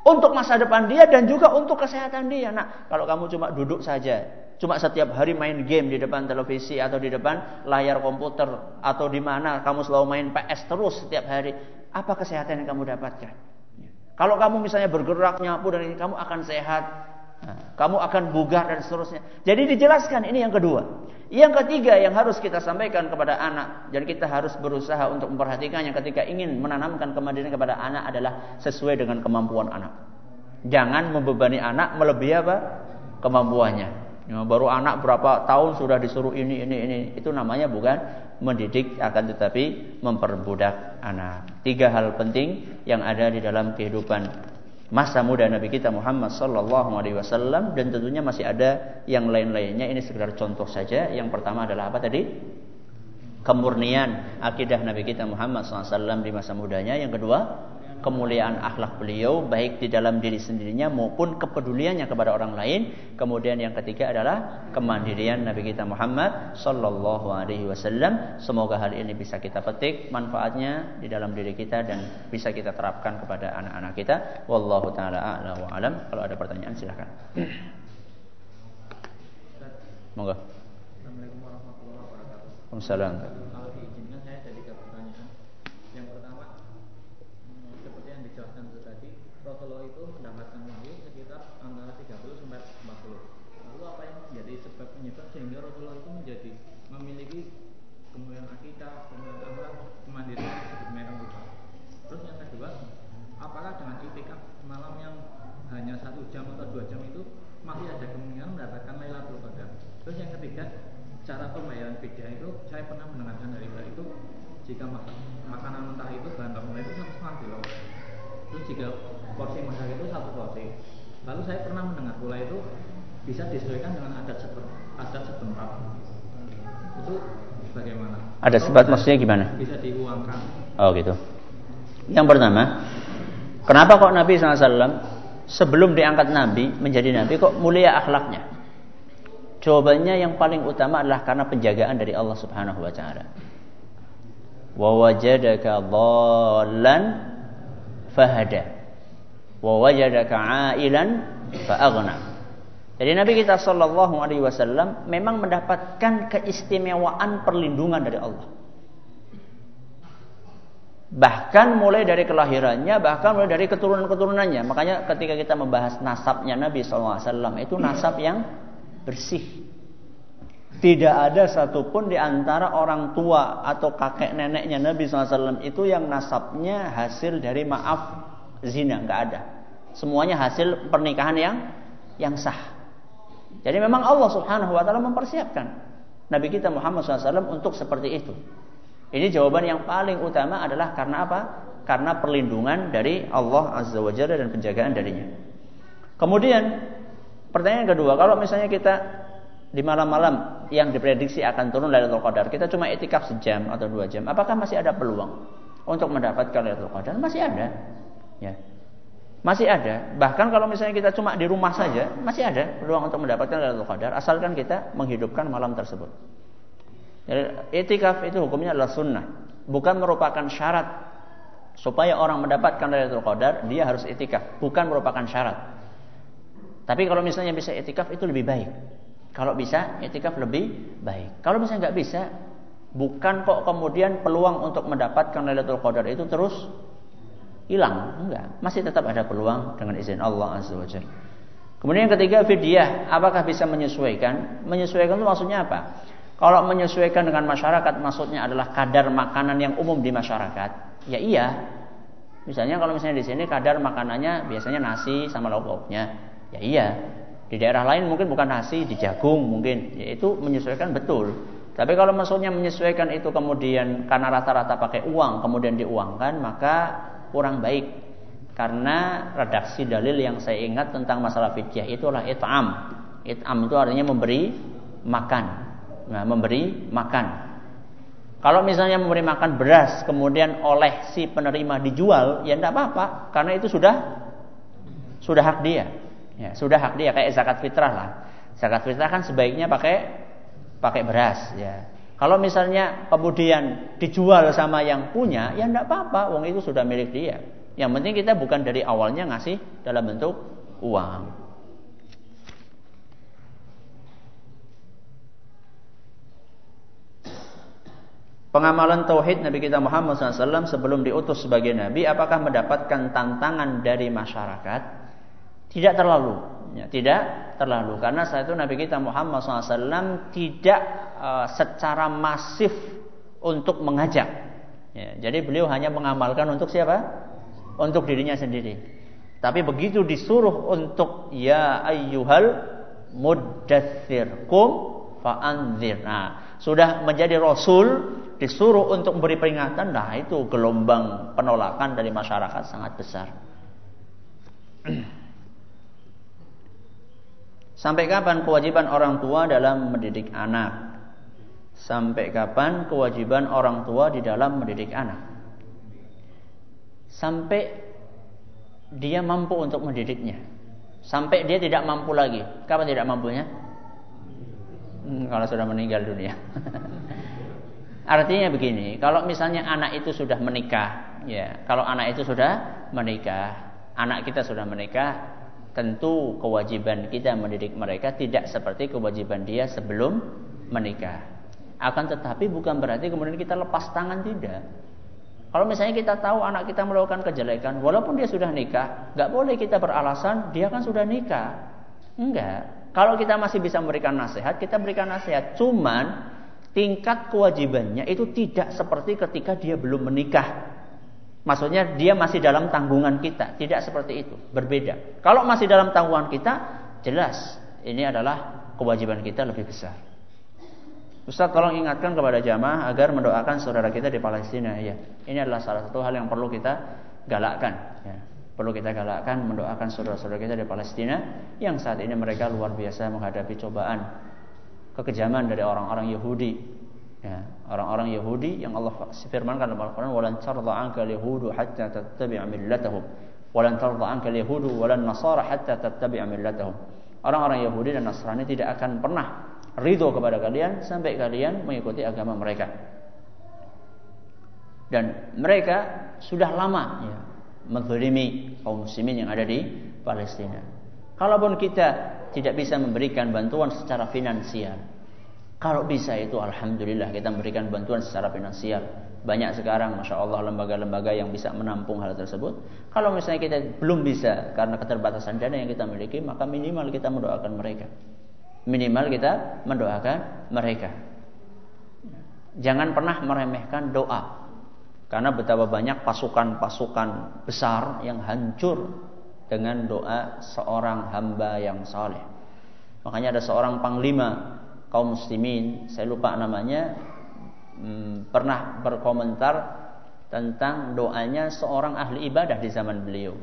untuk masa depan dia dan juga untuk kesehatan dia. Nah, kalau kamu cuma duduk saja, cuma setiap hari main game di depan televisi atau di depan layar komputer atau di mana kamu selalu main PS terus setiap hari, apa kesehatan yang kamu dapatkan? Kalau kamu misalnya bergerak nyapu dan ini kamu akan sehat, kamu akan bugar dan seterusnya. Jadi dijelaskan ini yang kedua. Yang ketiga yang harus kita sampaikan kepada anak dan kita harus berusaha untuk memperhatikannya ketika ingin menanamkan kemandirian kepada anak adalah sesuai dengan kemampuan anak. Jangan membebani anak melebihi apa? kemampuannya. Ya, baru anak berapa tahun sudah disuruh ini ini ini itu namanya bukan mendidik akan tetapi memperbudak anak. Tiga hal penting yang ada di dalam kehidupan masa muda Nabi kita Muhammad sallallahu alaihi wasallam dan tentunya masih ada yang lain-lainnya ini sekedar contoh saja. Yang pertama adalah apa tadi? Kemurnian akidah Nabi kita Muhammad SAW di masa mudanya. Yang kedua, kemuliaan akhlak beliau baik di dalam diri sendirinya maupun kepeduliannya kepada orang lain. Kemudian yang ketiga adalah kemandirian Nabi kita Muhammad sallallahu alaihi wasallam. Semoga hal ini bisa kita petik manfaatnya di dalam diri kita dan bisa kita terapkan kepada anak-anak kita. Wallahu taala a'la wa alam. Kalau ada pertanyaan silahkan. Monggo. Assalamualaikum warahmatullahi wabarakatuh. Waalaikumsalam. cara pembayaran fidyah itu saya pernah mendengarkan dari Mbak itu jika makanan mentah itu bahan bakunya itu satu setengah kilo terus jika porsi masak itu satu porsi lalu saya pernah mendengar pula itu bisa disesuaikan dengan adat setempat adat setempat itu bagaimana ada sebat maksudnya gimana bisa diuangkan oh gitu yang pertama kenapa kok Nabi SAW sebelum diangkat Nabi menjadi Nabi kok mulia akhlaknya Jawabannya yang paling utama adalah karena penjagaan dari Allah Subhanahu wa taala. Wa wajadaka dhallan fahada. Wa wajadaka 'ailan fa'aghna. Jadi Nabi kita sallallahu alaihi wasallam memang mendapatkan keistimewaan perlindungan dari Allah. Bahkan mulai dari kelahirannya, bahkan mulai dari keturunan-keturunannya. Makanya ketika kita membahas nasabnya Nabi SAW, itu nasab yang bersih. Tidak ada satupun di antara orang tua atau kakek neneknya Nabi SAW itu yang nasabnya hasil dari maaf zina, nggak ada. Semuanya hasil pernikahan yang yang sah. Jadi memang Allah Subhanahu Wa Taala mempersiapkan Nabi kita Muhammad SAW untuk seperti itu. Ini jawaban yang paling utama adalah karena apa? Karena perlindungan dari Allah Azza wa Jalla dan penjagaan darinya. Kemudian Pertanyaan kedua, kalau misalnya kita di malam-malam yang diprediksi akan turun Lailatul Qadar, kita cuma etikaf sejam atau dua jam, apakah masih ada peluang untuk mendapatkan Lailatul Qadar? Masih ada. Ya. Masih ada. Bahkan kalau misalnya kita cuma di rumah saja, masih ada peluang untuk mendapatkan Lailatul Qadar asalkan kita menghidupkan malam tersebut. Jadi etikaf itu hukumnya adalah sunnah, bukan merupakan syarat supaya orang mendapatkan Lailatul Qadar, dia harus etikaf, bukan merupakan syarat. Tapi kalau misalnya bisa etikaf itu lebih baik. Kalau bisa etikaf lebih baik. Kalau misalnya nggak bisa, bukan kok kemudian peluang untuk mendapatkan Lailatul Qadar itu terus hilang. Enggak, masih tetap ada peluang dengan izin Allah Azza wa Kemudian yang ketiga fidyah, apakah bisa menyesuaikan? Menyesuaikan itu maksudnya apa? Kalau menyesuaikan dengan masyarakat maksudnya adalah kadar makanan yang umum di masyarakat. Ya iya. Misalnya kalau misalnya di sini kadar makanannya biasanya nasi sama lauk lauknya. Ya iya. Di daerah lain mungkin bukan nasi, di jagung mungkin. Ya itu menyesuaikan betul. Tapi kalau maksudnya menyesuaikan itu kemudian karena rata-rata pakai uang kemudian diuangkan maka kurang baik. Karena redaksi dalil yang saya ingat tentang masalah fidyah itulah it'am. It'am itu artinya memberi makan nah, memberi makan. Kalau misalnya memberi makan beras kemudian oleh si penerima dijual, ya tidak apa-apa karena itu sudah sudah hak dia. Ya, sudah hak dia kayak zakat fitrah lah. Zakat fitrah kan sebaiknya pakai pakai beras ya. Kalau misalnya kemudian dijual sama yang punya, ya tidak apa-apa, uang itu sudah milik dia. Yang penting kita bukan dari awalnya ngasih dalam bentuk uang. Pengamalan tauhid Nabi kita Muhammad SAW sebelum diutus sebagai Nabi, apakah mendapatkan tantangan dari masyarakat? Tidak terlalu, ya, tidak terlalu. Karena saat itu Nabi kita Muhammad SAW tidak uh, secara masif untuk mengajak. Ya, jadi beliau hanya mengamalkan untuk siapa? Untuk dirinya sendiri. Tapi begitu disuruh untuk ya ayyuhal muddathir kum fa'anzir. Nah, sudah menjadi rasul disuruh untuk memberi peringatan, nah itu gelombang penolakan dari masyarakat sangat besar. Sampai kapan kewajiban orang tua dalam mendidik anak? Sampai kapan kewajiban orang tua di dalam mendidik anak? Sampai dia mampu untuk mendidiknya. Sampai dia tidak mampu lagi. Kapan tidak mampunya? Hmm, kalau sudah meninggal dunia. Artinya begini, kalau misalnya anak itu sudah menikah, ya, kalau anak itu sudah menikah, anak kita sudah menikah, tentu kewajiban kita mendidik mereka tidak seperti kewajiban dia sebelum menikah. Akan tetapi bukan berarti kemudian kita lepas tangan tidak. Kalau misalnya kita tahu anak kita melakukan kejelekan, walaupun dia sudah nikah, nggak boleh kita beralasan dia kan sudah nikah. Enggak. Kalau kita masih bisa memberikan nasihat, kita berikan nasihat. Cuman tingkat kewajibannya itu tidak seperti ketika dia belum menikah. Maksudnya dia masih dalam tanggungan kita, tidak seperti itu, berbeda. Kalau masih dalam tanggungan kita, jelas ini adalah kewajiban kita lebih besar. Ustaz tolong ingatkan kepada jamaah agar mendoakan saudara kita di Palestina. Ya, ini adalah salah satu hal yang perlu kita galakkan. Ya, perlu kita galakkan mendoakan saudara-saudara kita di Palestina yang saat ini mereka luar biasa menghadapi cobaan kekejaman dari orang-orang Yahudi. Ya, orang-orang Yahudi yang Allah firmankan dalam Al-Qur'an, "Walan tarda 'anka al-yahudu hatta tattabi'a millatahum." Walan tarda 'anka al-yahudu walan nasara hatta tattabi'a millatahum. Orang-orang Yahudi dan Nasrani tidak akan pernah ridho kepada kalian sampai kalian mengikuti agama mereka. Dan mereka sudah lama ya, menzalimi kaum muslimin yang ada di Palestina. Kalaupun kita tidak bisa memberikan bantuan secara finansial. Kalau bisa itu Alhamdulillah kita memberikan bantuan secara finansial. Banyak sekarang Masya Allah lembaga-lembaga yang bisa menampung hal tersebut. Kalau misalnya kita belum bisa karena keterbatasan dana yang kita miliki, maka minimal kita mendoakan mereka. Minimal kita mendoakan mereka. Jangan pernah meremehkan doa. Karena betapa banyak pasukan-pasukan besar yang hancur dengan doa seorang hamba yang saleh. Makanya ada seorang panglima kaum muslimin, saya lupa namanya, hmm, pernah berkomentar tentang doanya seorang ahli ibadah di zaman beliau.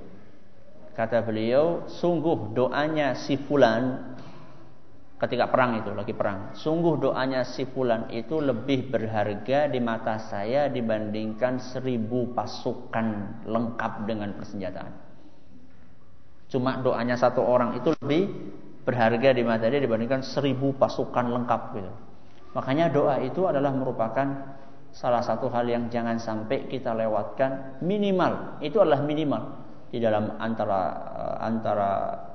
Kata beliau, sungguh doanya si fulan ketika perang itu lagi perang. Sungguh doanya si fulan itu lebih berharga di mata saya dibandingkan seribu pasukan lengkap dengan persenjataan. Cuma doanya satu orang itu lebih berharga di mata dia dibandingkan seribu pasukan lengkap gitu. Makanya doa itu adalah merupakan salah satu hal yang jangan sampai kita lewatkan minimal. Itu adalah minimal di dalam antara eh, antara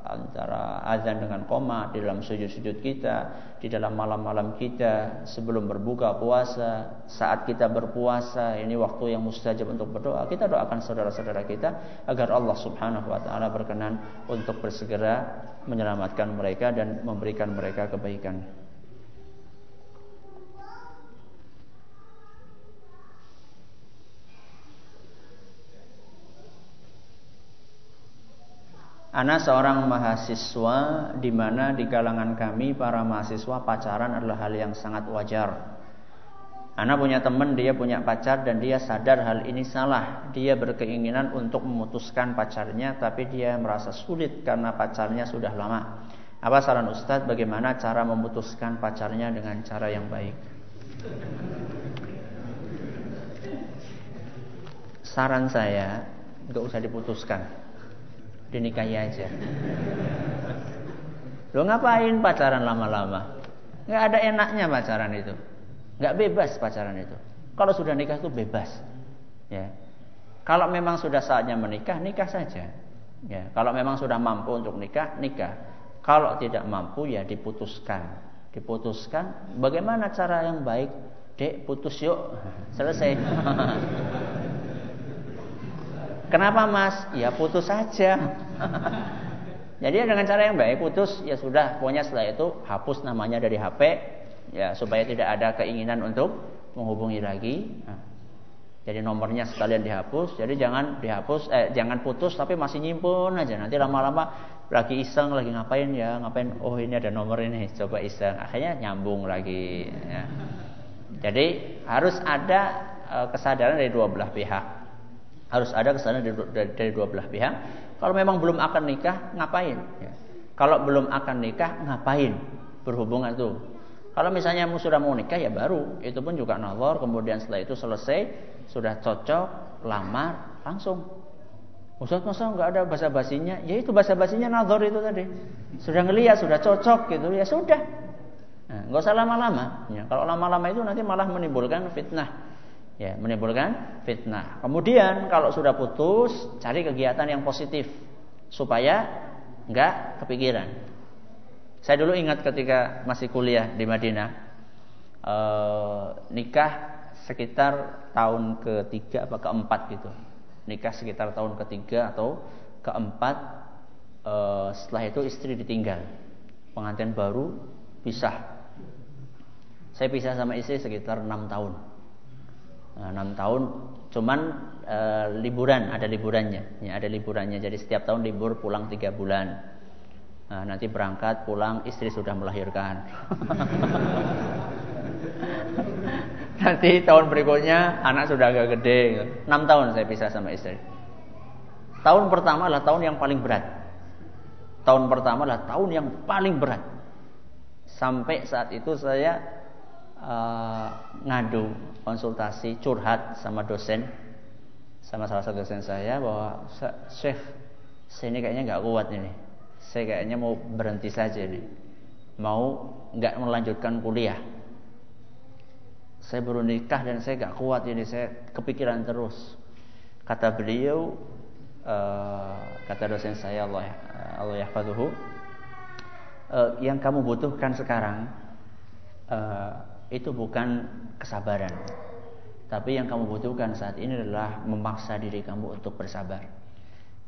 antara azan dengan koma di dalam sujud-sujud kita, di dalam malam-malam kita sebelum berbuka puasa, saat kita berpuasa, ini waktu yang mustajab untuk berdoa. Kita doakan saudara-saudara kita agar Allah Subhanahu wa taala berkenan untuk bersegera menyelamatkan mereka dan memberikan mereka kebaikan. Ana seorang mahasiswa di mana di kalangan kami para mahasiswa pacaran adalah hal yang sangat wajar. Ana punya teman dia punya pacar dan dia sadar hal ini salah. Dia berkeinginan untuk memutuskan pacarnya tapi dia merasa sulit karena pacarnya sudah lama. Apa saran Ustadz bagaimana cara memutuskan pacarnya dengan cara yang baik? Saran saya nggak usah diputuskan dinikahi aja. Lo ngapain pacaran lama-lama? Nggak ada enaknya pacaran itu. Nggak bebas pacaran itu. Kalau sudah nikah itu bebas. Ya. Kalau memang sudah saatnya menikah, nikah saja. Ya. Kalau memang sudah mampu untuk nikah, nikah. Kalau tidak mampu ya diputuskan. Diputuskan. Bagaimana cara yang baik? Dek, putus yuk. Selesai. Kenapa mas? Ya putus saja. Jadi dengan cara yang baik putus ya sudah. Pokoknya setelah itu hapus namanya dari HP ya supaya tidak ada keinginan untuk menghubungi lagi. Nah, jadi nomornya sekalian dihapus. Jadi jangan dihapus, eh, jangan putus tapi masih nyimpen aja. Nanti lama-lama lagi iseng, lagi ngapain ya, ngapain? Oh ini ada nomor ini, coba iseng. Akhirnya nyambung lagi. Ya. Jadi harus ada eh, kesadaran dari dua belah pihak. Harus ada kesadaran dari, dari, dua belah pihak. Kalau memang belum akan nikah, ngapain? Ya. Kalau belum akan nikah, ngapain berhubungan tuh? Kalau misalnya sudah mau nikah ya baru, itu pun juga nawar. Kemudian setelah itu selesai, sudah cocok, lamar, langsung. Ustaz masa nggak ada bahasa basinya? Ya itu bahasa basinya nazar itu tadi. Sudah ngeliat, sudah cocok gitu, ya sudah. Nah, nggak usah lama-lama. Ya, kalau lama-lama itu nanti malah menimbulkan fitnah ya menimbulkan fitnah. Kemudian kalau sudah putus, cari kegiatan yang positif supaya nggak kepikiran. Saya dulu ingat ketika masih kuliah di Madinah, eh, nikah sekitar tahun ketiga apa keempat gitu. Nikah sekitar tahun ketiga atau keempat. Eh, setelah itu istri ditinggal, pengantin baru pisah. Saya pisah sama istri sekitar enam tahun enam tahun cuman e, liburan ada liburannya. Ya ada liburannya. Jadi setiap tahun libur pulang tiga bulan. Nah, nanti berangkat pulang istri sudah melahirkan. Nanti tahun berikutnya anak sudah agak gede. Enam tahun saya pisah sama istri. Tahun pertama adalah tahun yang paling berat. Tahun pertama adalah tahun yang paling berat. Sampai saat itu saya uh, ngadu konsultasi curhat sama dosen sama salah satu dosen saya bahwa Syekh saya ini kayaknya nggak kuat ini. Saya kayaknya mau berhenti saja ini. Mau nggak melanjutkan kuliah. Saya baru nikah dan saya nggak kuat ini saya kepikiran terus. Kata beliau uh, kata dosen saya Allah Allah yahfaduhu uh, yang kamu butuhkan sekarang uh, itu bukan kesabaran. Tapi yang kamu butuhkan saat ini adalah memaksa diri kamu untuk bersabar.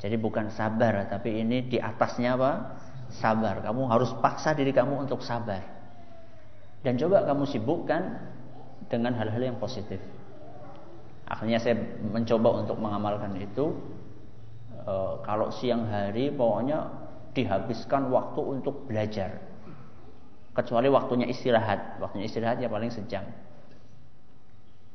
Jadi bukan sabar, tapi ini di atasnya apa? Sabar. Kamu harus paksa diri kamu untuk sabar. Dan coba kamu sibukkan dengan hal-hal yang positif. Akhirnya saya mencoba untuk mengamalkan itu. E, kalau siang hari pokoknya dihabiskan waktu untuk belajar kecuali waktunya istirahat. Waktunya istirahat ya paling sejam.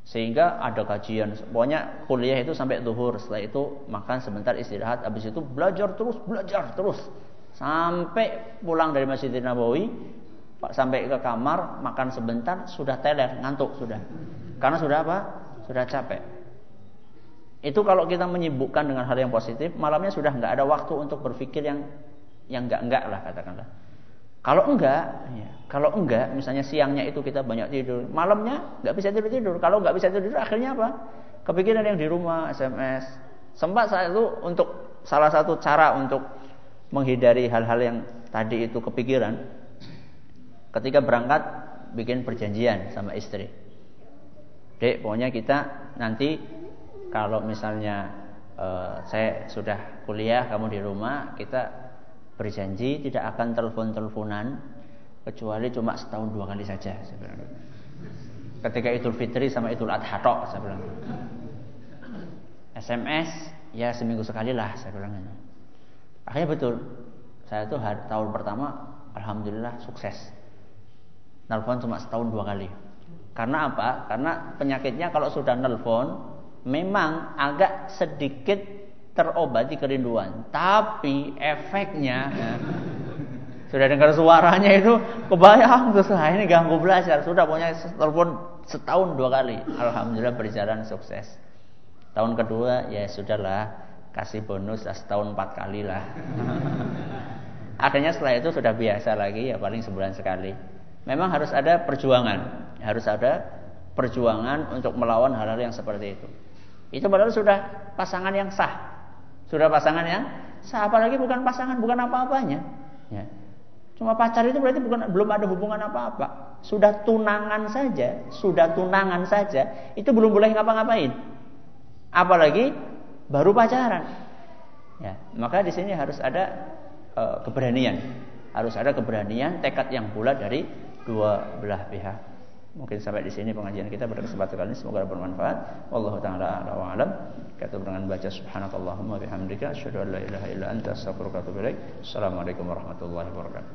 Sehingga ada kajian, pokoknya kuliah itu sampai duhur, setelah itu makan sebentar istirahat, habis itu belajar terus, belajar terus. Sampai pulang dari Masjidil Nabawi, sampai ke kamar, makan sebentar, sudah teler, ngantuk sudah. Karena sudah apa? Sudah capek. Itu kalau kita menyibukkan dengan hal yang positif, malamnya sudah nggak ada waktu untuk berpikir yang yang enggak enggak lah katakanlah. Kalau enggak, ya, kalau enggak, misalnya siangnya itu kita banyak tidur, malamnya nggak bisa tidur tidur. Kalau nggak bisa tidur, akhirnya apa? Kepikiran yang di rumah, SMS. Sempat saat itu untuk salah satu cara untuk menghindari hal-hal yang tadi itu kepikiran. Ketika berangkat, bikin perjanjian sama istri. Dek, pokoknya kita nanti kalau misalnya uh, saya sudah kuliah, kamu di rumah, kita berjanji tidak akan telepon-teleponan kecuali cuma setahun dua kali saja. Ketika Idul Fitri sama Idul Adha tok saya bilang. SMS ya seminggu sekali lah saya bilang. Akhirnya betul. Saya tuh tahun pertama alhamdulillah sukses. Nelfon cuma setahun dua kali. Karena apa? Karena penyakitnya kalau sudah nelfon memang agak sedikit terobati kerinduan, tapi efeknya ya, sudah dengar suaranya itu kebayang terus nah ini ganggu belajar. Sudah punya telepon setahun dua kali. Alhamdulillah berjalan sukses. Tahun kedua ya sudahlah kasih bonus setahun empat kali lah. Akhirnya setelah itu sudah biasa lagi ya paling sebulan sekali. Memang harus ada perjuangan, harus ada perjuangan untuk melawan hal-hal yang seperti itu. Itu padahal sudah pasangan yang sah, sudah pasangan yang sah. Apalagi bukan pasangan, bukan apa-apanya. Ya. Cuma pacar itu berarti bukan belum ada hubungan apa-apa. Sudah tunangan saja, sudah tunangan saja, itu belum boleh ngapa-ngapain. Apalagi baru pacaran. Ya, maka di sini harus ada e, keberanian, harus ada keberanian, tekad yang bulat dari dua belah pihak. Mungkin sampai di sini pengajian kita pada kesempatan kali ini semoga bermanfaat. Wallahu taala a'lam wa alam. Kata dengan baca subhanakallahumma bihamdika asyhadu an la ilaha illa anta astaghfiruka wa atubu ilaik. Assalamualaikum warahmatullahi wabarakatuh.